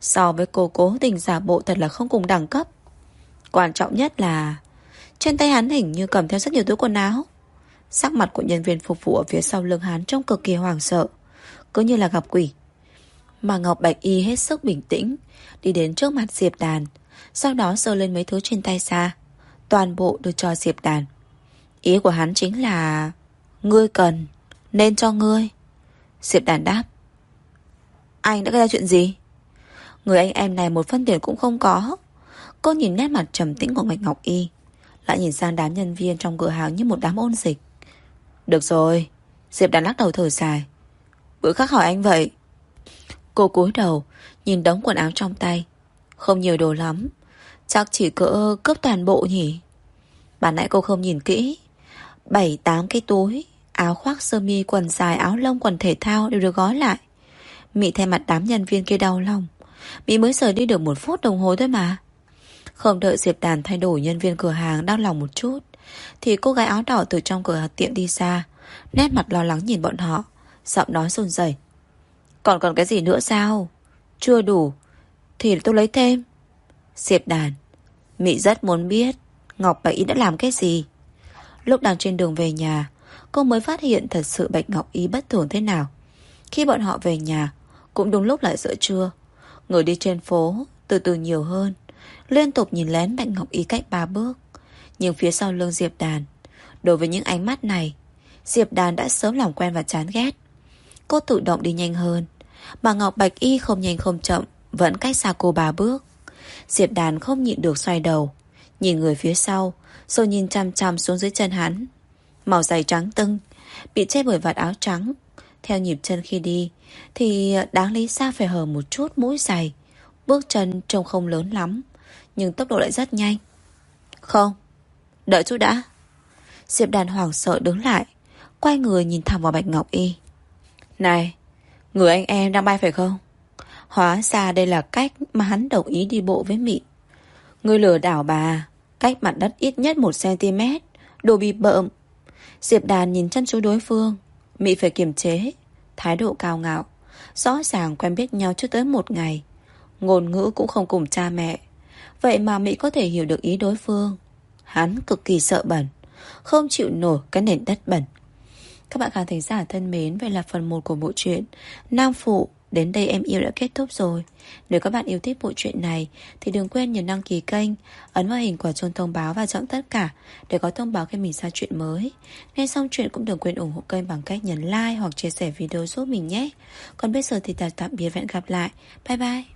So với cô cố tình giả bộ thật là không cùng đẳng cấp. Quan trọng nhất là, Trên tay hắn hình như cầm theo rất nhiều túi quần áo. Sắc mặt của nhân viên phục vụ ở phía sau lưng hắn trông cực kỳ hoảng sợ. Cứ như là gặp quỷ. Mà Ngọc Bạch Y hết sức bình tĩnh, Đi đến trước mặt Diệp Đàn. Sau đó sờ lên mấy thứ trên tay xa Toàn bộ được cho Diệp Đàn. Ý của hắn chính là, Ngươi cần, Nên cho ngươi. Diệp Đàn đáp, Anh đã gây ra chuyện gì? Người anh em này một phân tiền cũng không có. Cô nhìn nét mặt trầm tĩnh của Bạch Ngọc Y, Lại nhìn sang đám nhân viên trong cửa hàng như một đám ôn dịch. Được rồi. Diệp đã lắc đầu thở dài. Bữa khác hỏi anh vậy. Cô cúi đầu Nhìn đống quần áo trong tay. Không nhiều đồ lắm. Chắc chỉ cỡ cướp toàn bộ nhỉ? Bản nãy cô không nhìn kỹ. Bảy tám cái túi Áo khoác sơ mi, quần dài, áo lông, quần thể thao đều được gói lại. Mị thay mặt đám nhân viên kia đau lòng. Mị mới rời đi được một phút đồng hồ thôi mà. Không đợi Diệp Đàn thay đổi nhân viên cửa hàng đau lòng một chút thì cô gái áo đỏ từ trong cửa tiệm đi xa Nét mặt lo lắng nhìn bọn họ, Giọng nói run rẩy. Còn còn cái gì nữa sao? Chưa đủ, Thì tôi lấy thêm. Diệp Đàn, Mị rất muốn biết, Ngọc Bạch Y đã làm cái gì? Lúc đang trên đường về nhà, Cô mới phát hiện thật sự Bạch Ngọc Y bất thường thế nào. Khi bọn họ về nhà, Cũng đúng lúc lại giữa trưa, Người đi trên phố Từ từ nhiều hơn, Liên tục nhìn lén Bạch Ngọc Y cách ba bước. Nhưng phía sau lưng Diệp Đàn. Đối với những ánh mắt này, Diệp Đàn đã sớm lòng quen và chán ghét. Cô tự động đi nhanh hơn. Mà Ngọc Bạch Y không nhanh không chậm, Vẫn cách xa cô ba bước. Diệp Đàn không nhịn được xoay đầu, Nhìn người phía sau, Rồi nhìn chăm chăm xuống dưới chân hắn. Màu giày trắng tưng, Bị che bởi vạt áo trắng. Theo nhịp chân khi đi, Thì đáng lý ra phải hở một chút mũi giày Bước chân trông không lớn lắm, Nhưng tốc độ lại rất nhanh. Không Đợi chút đã. Diệp đàn hoảng sợ đứng lại Quay người nhìn thẳng vào Bạch Ngọc Y. Này Người anh em đang bay phải không? Hóa ra đây là cách mà hắn đồng ý đi bộ với Mị. Người lừa đảo bà Cách mặt đất ít nhất 1cm Đồ bị bợm. Diệp đàn nhìn chân chú đối phương Mị phải kiềm chế Thái độ cao ngạo Rõ ràng quen biết nhau chưa tới một ngày. Ngôn ngữ cũng không cùng cha mẹ. Vậy mà Mỹ có thể hiểu được ý đối phương Hắn cực kỳ sợ bẩn, Không chịu nổi cái nền đất bẩn. Các bạn khán thính giả thân mến, Vậy là phần 1 của bộ truyện Nam Phụ. Đến đây em yêu đã kết thúc rồi. Nếu các bạn yêu thích bộ truyện này, Thì đừng quên nhấn đăng ký kênh, Ấn vào hình quả chuông thông báo và chọn tất cả Để có thông báo khi mình ra chuyện mới. Nghe xong chuyện cũng đừng quên ủng hộ kênh Bằng cách nhấn like hoặc chia sẻ video giúp mình nhé. Còn bây giờ thì tạm biệt và hẹn gặp lại. Bye bye.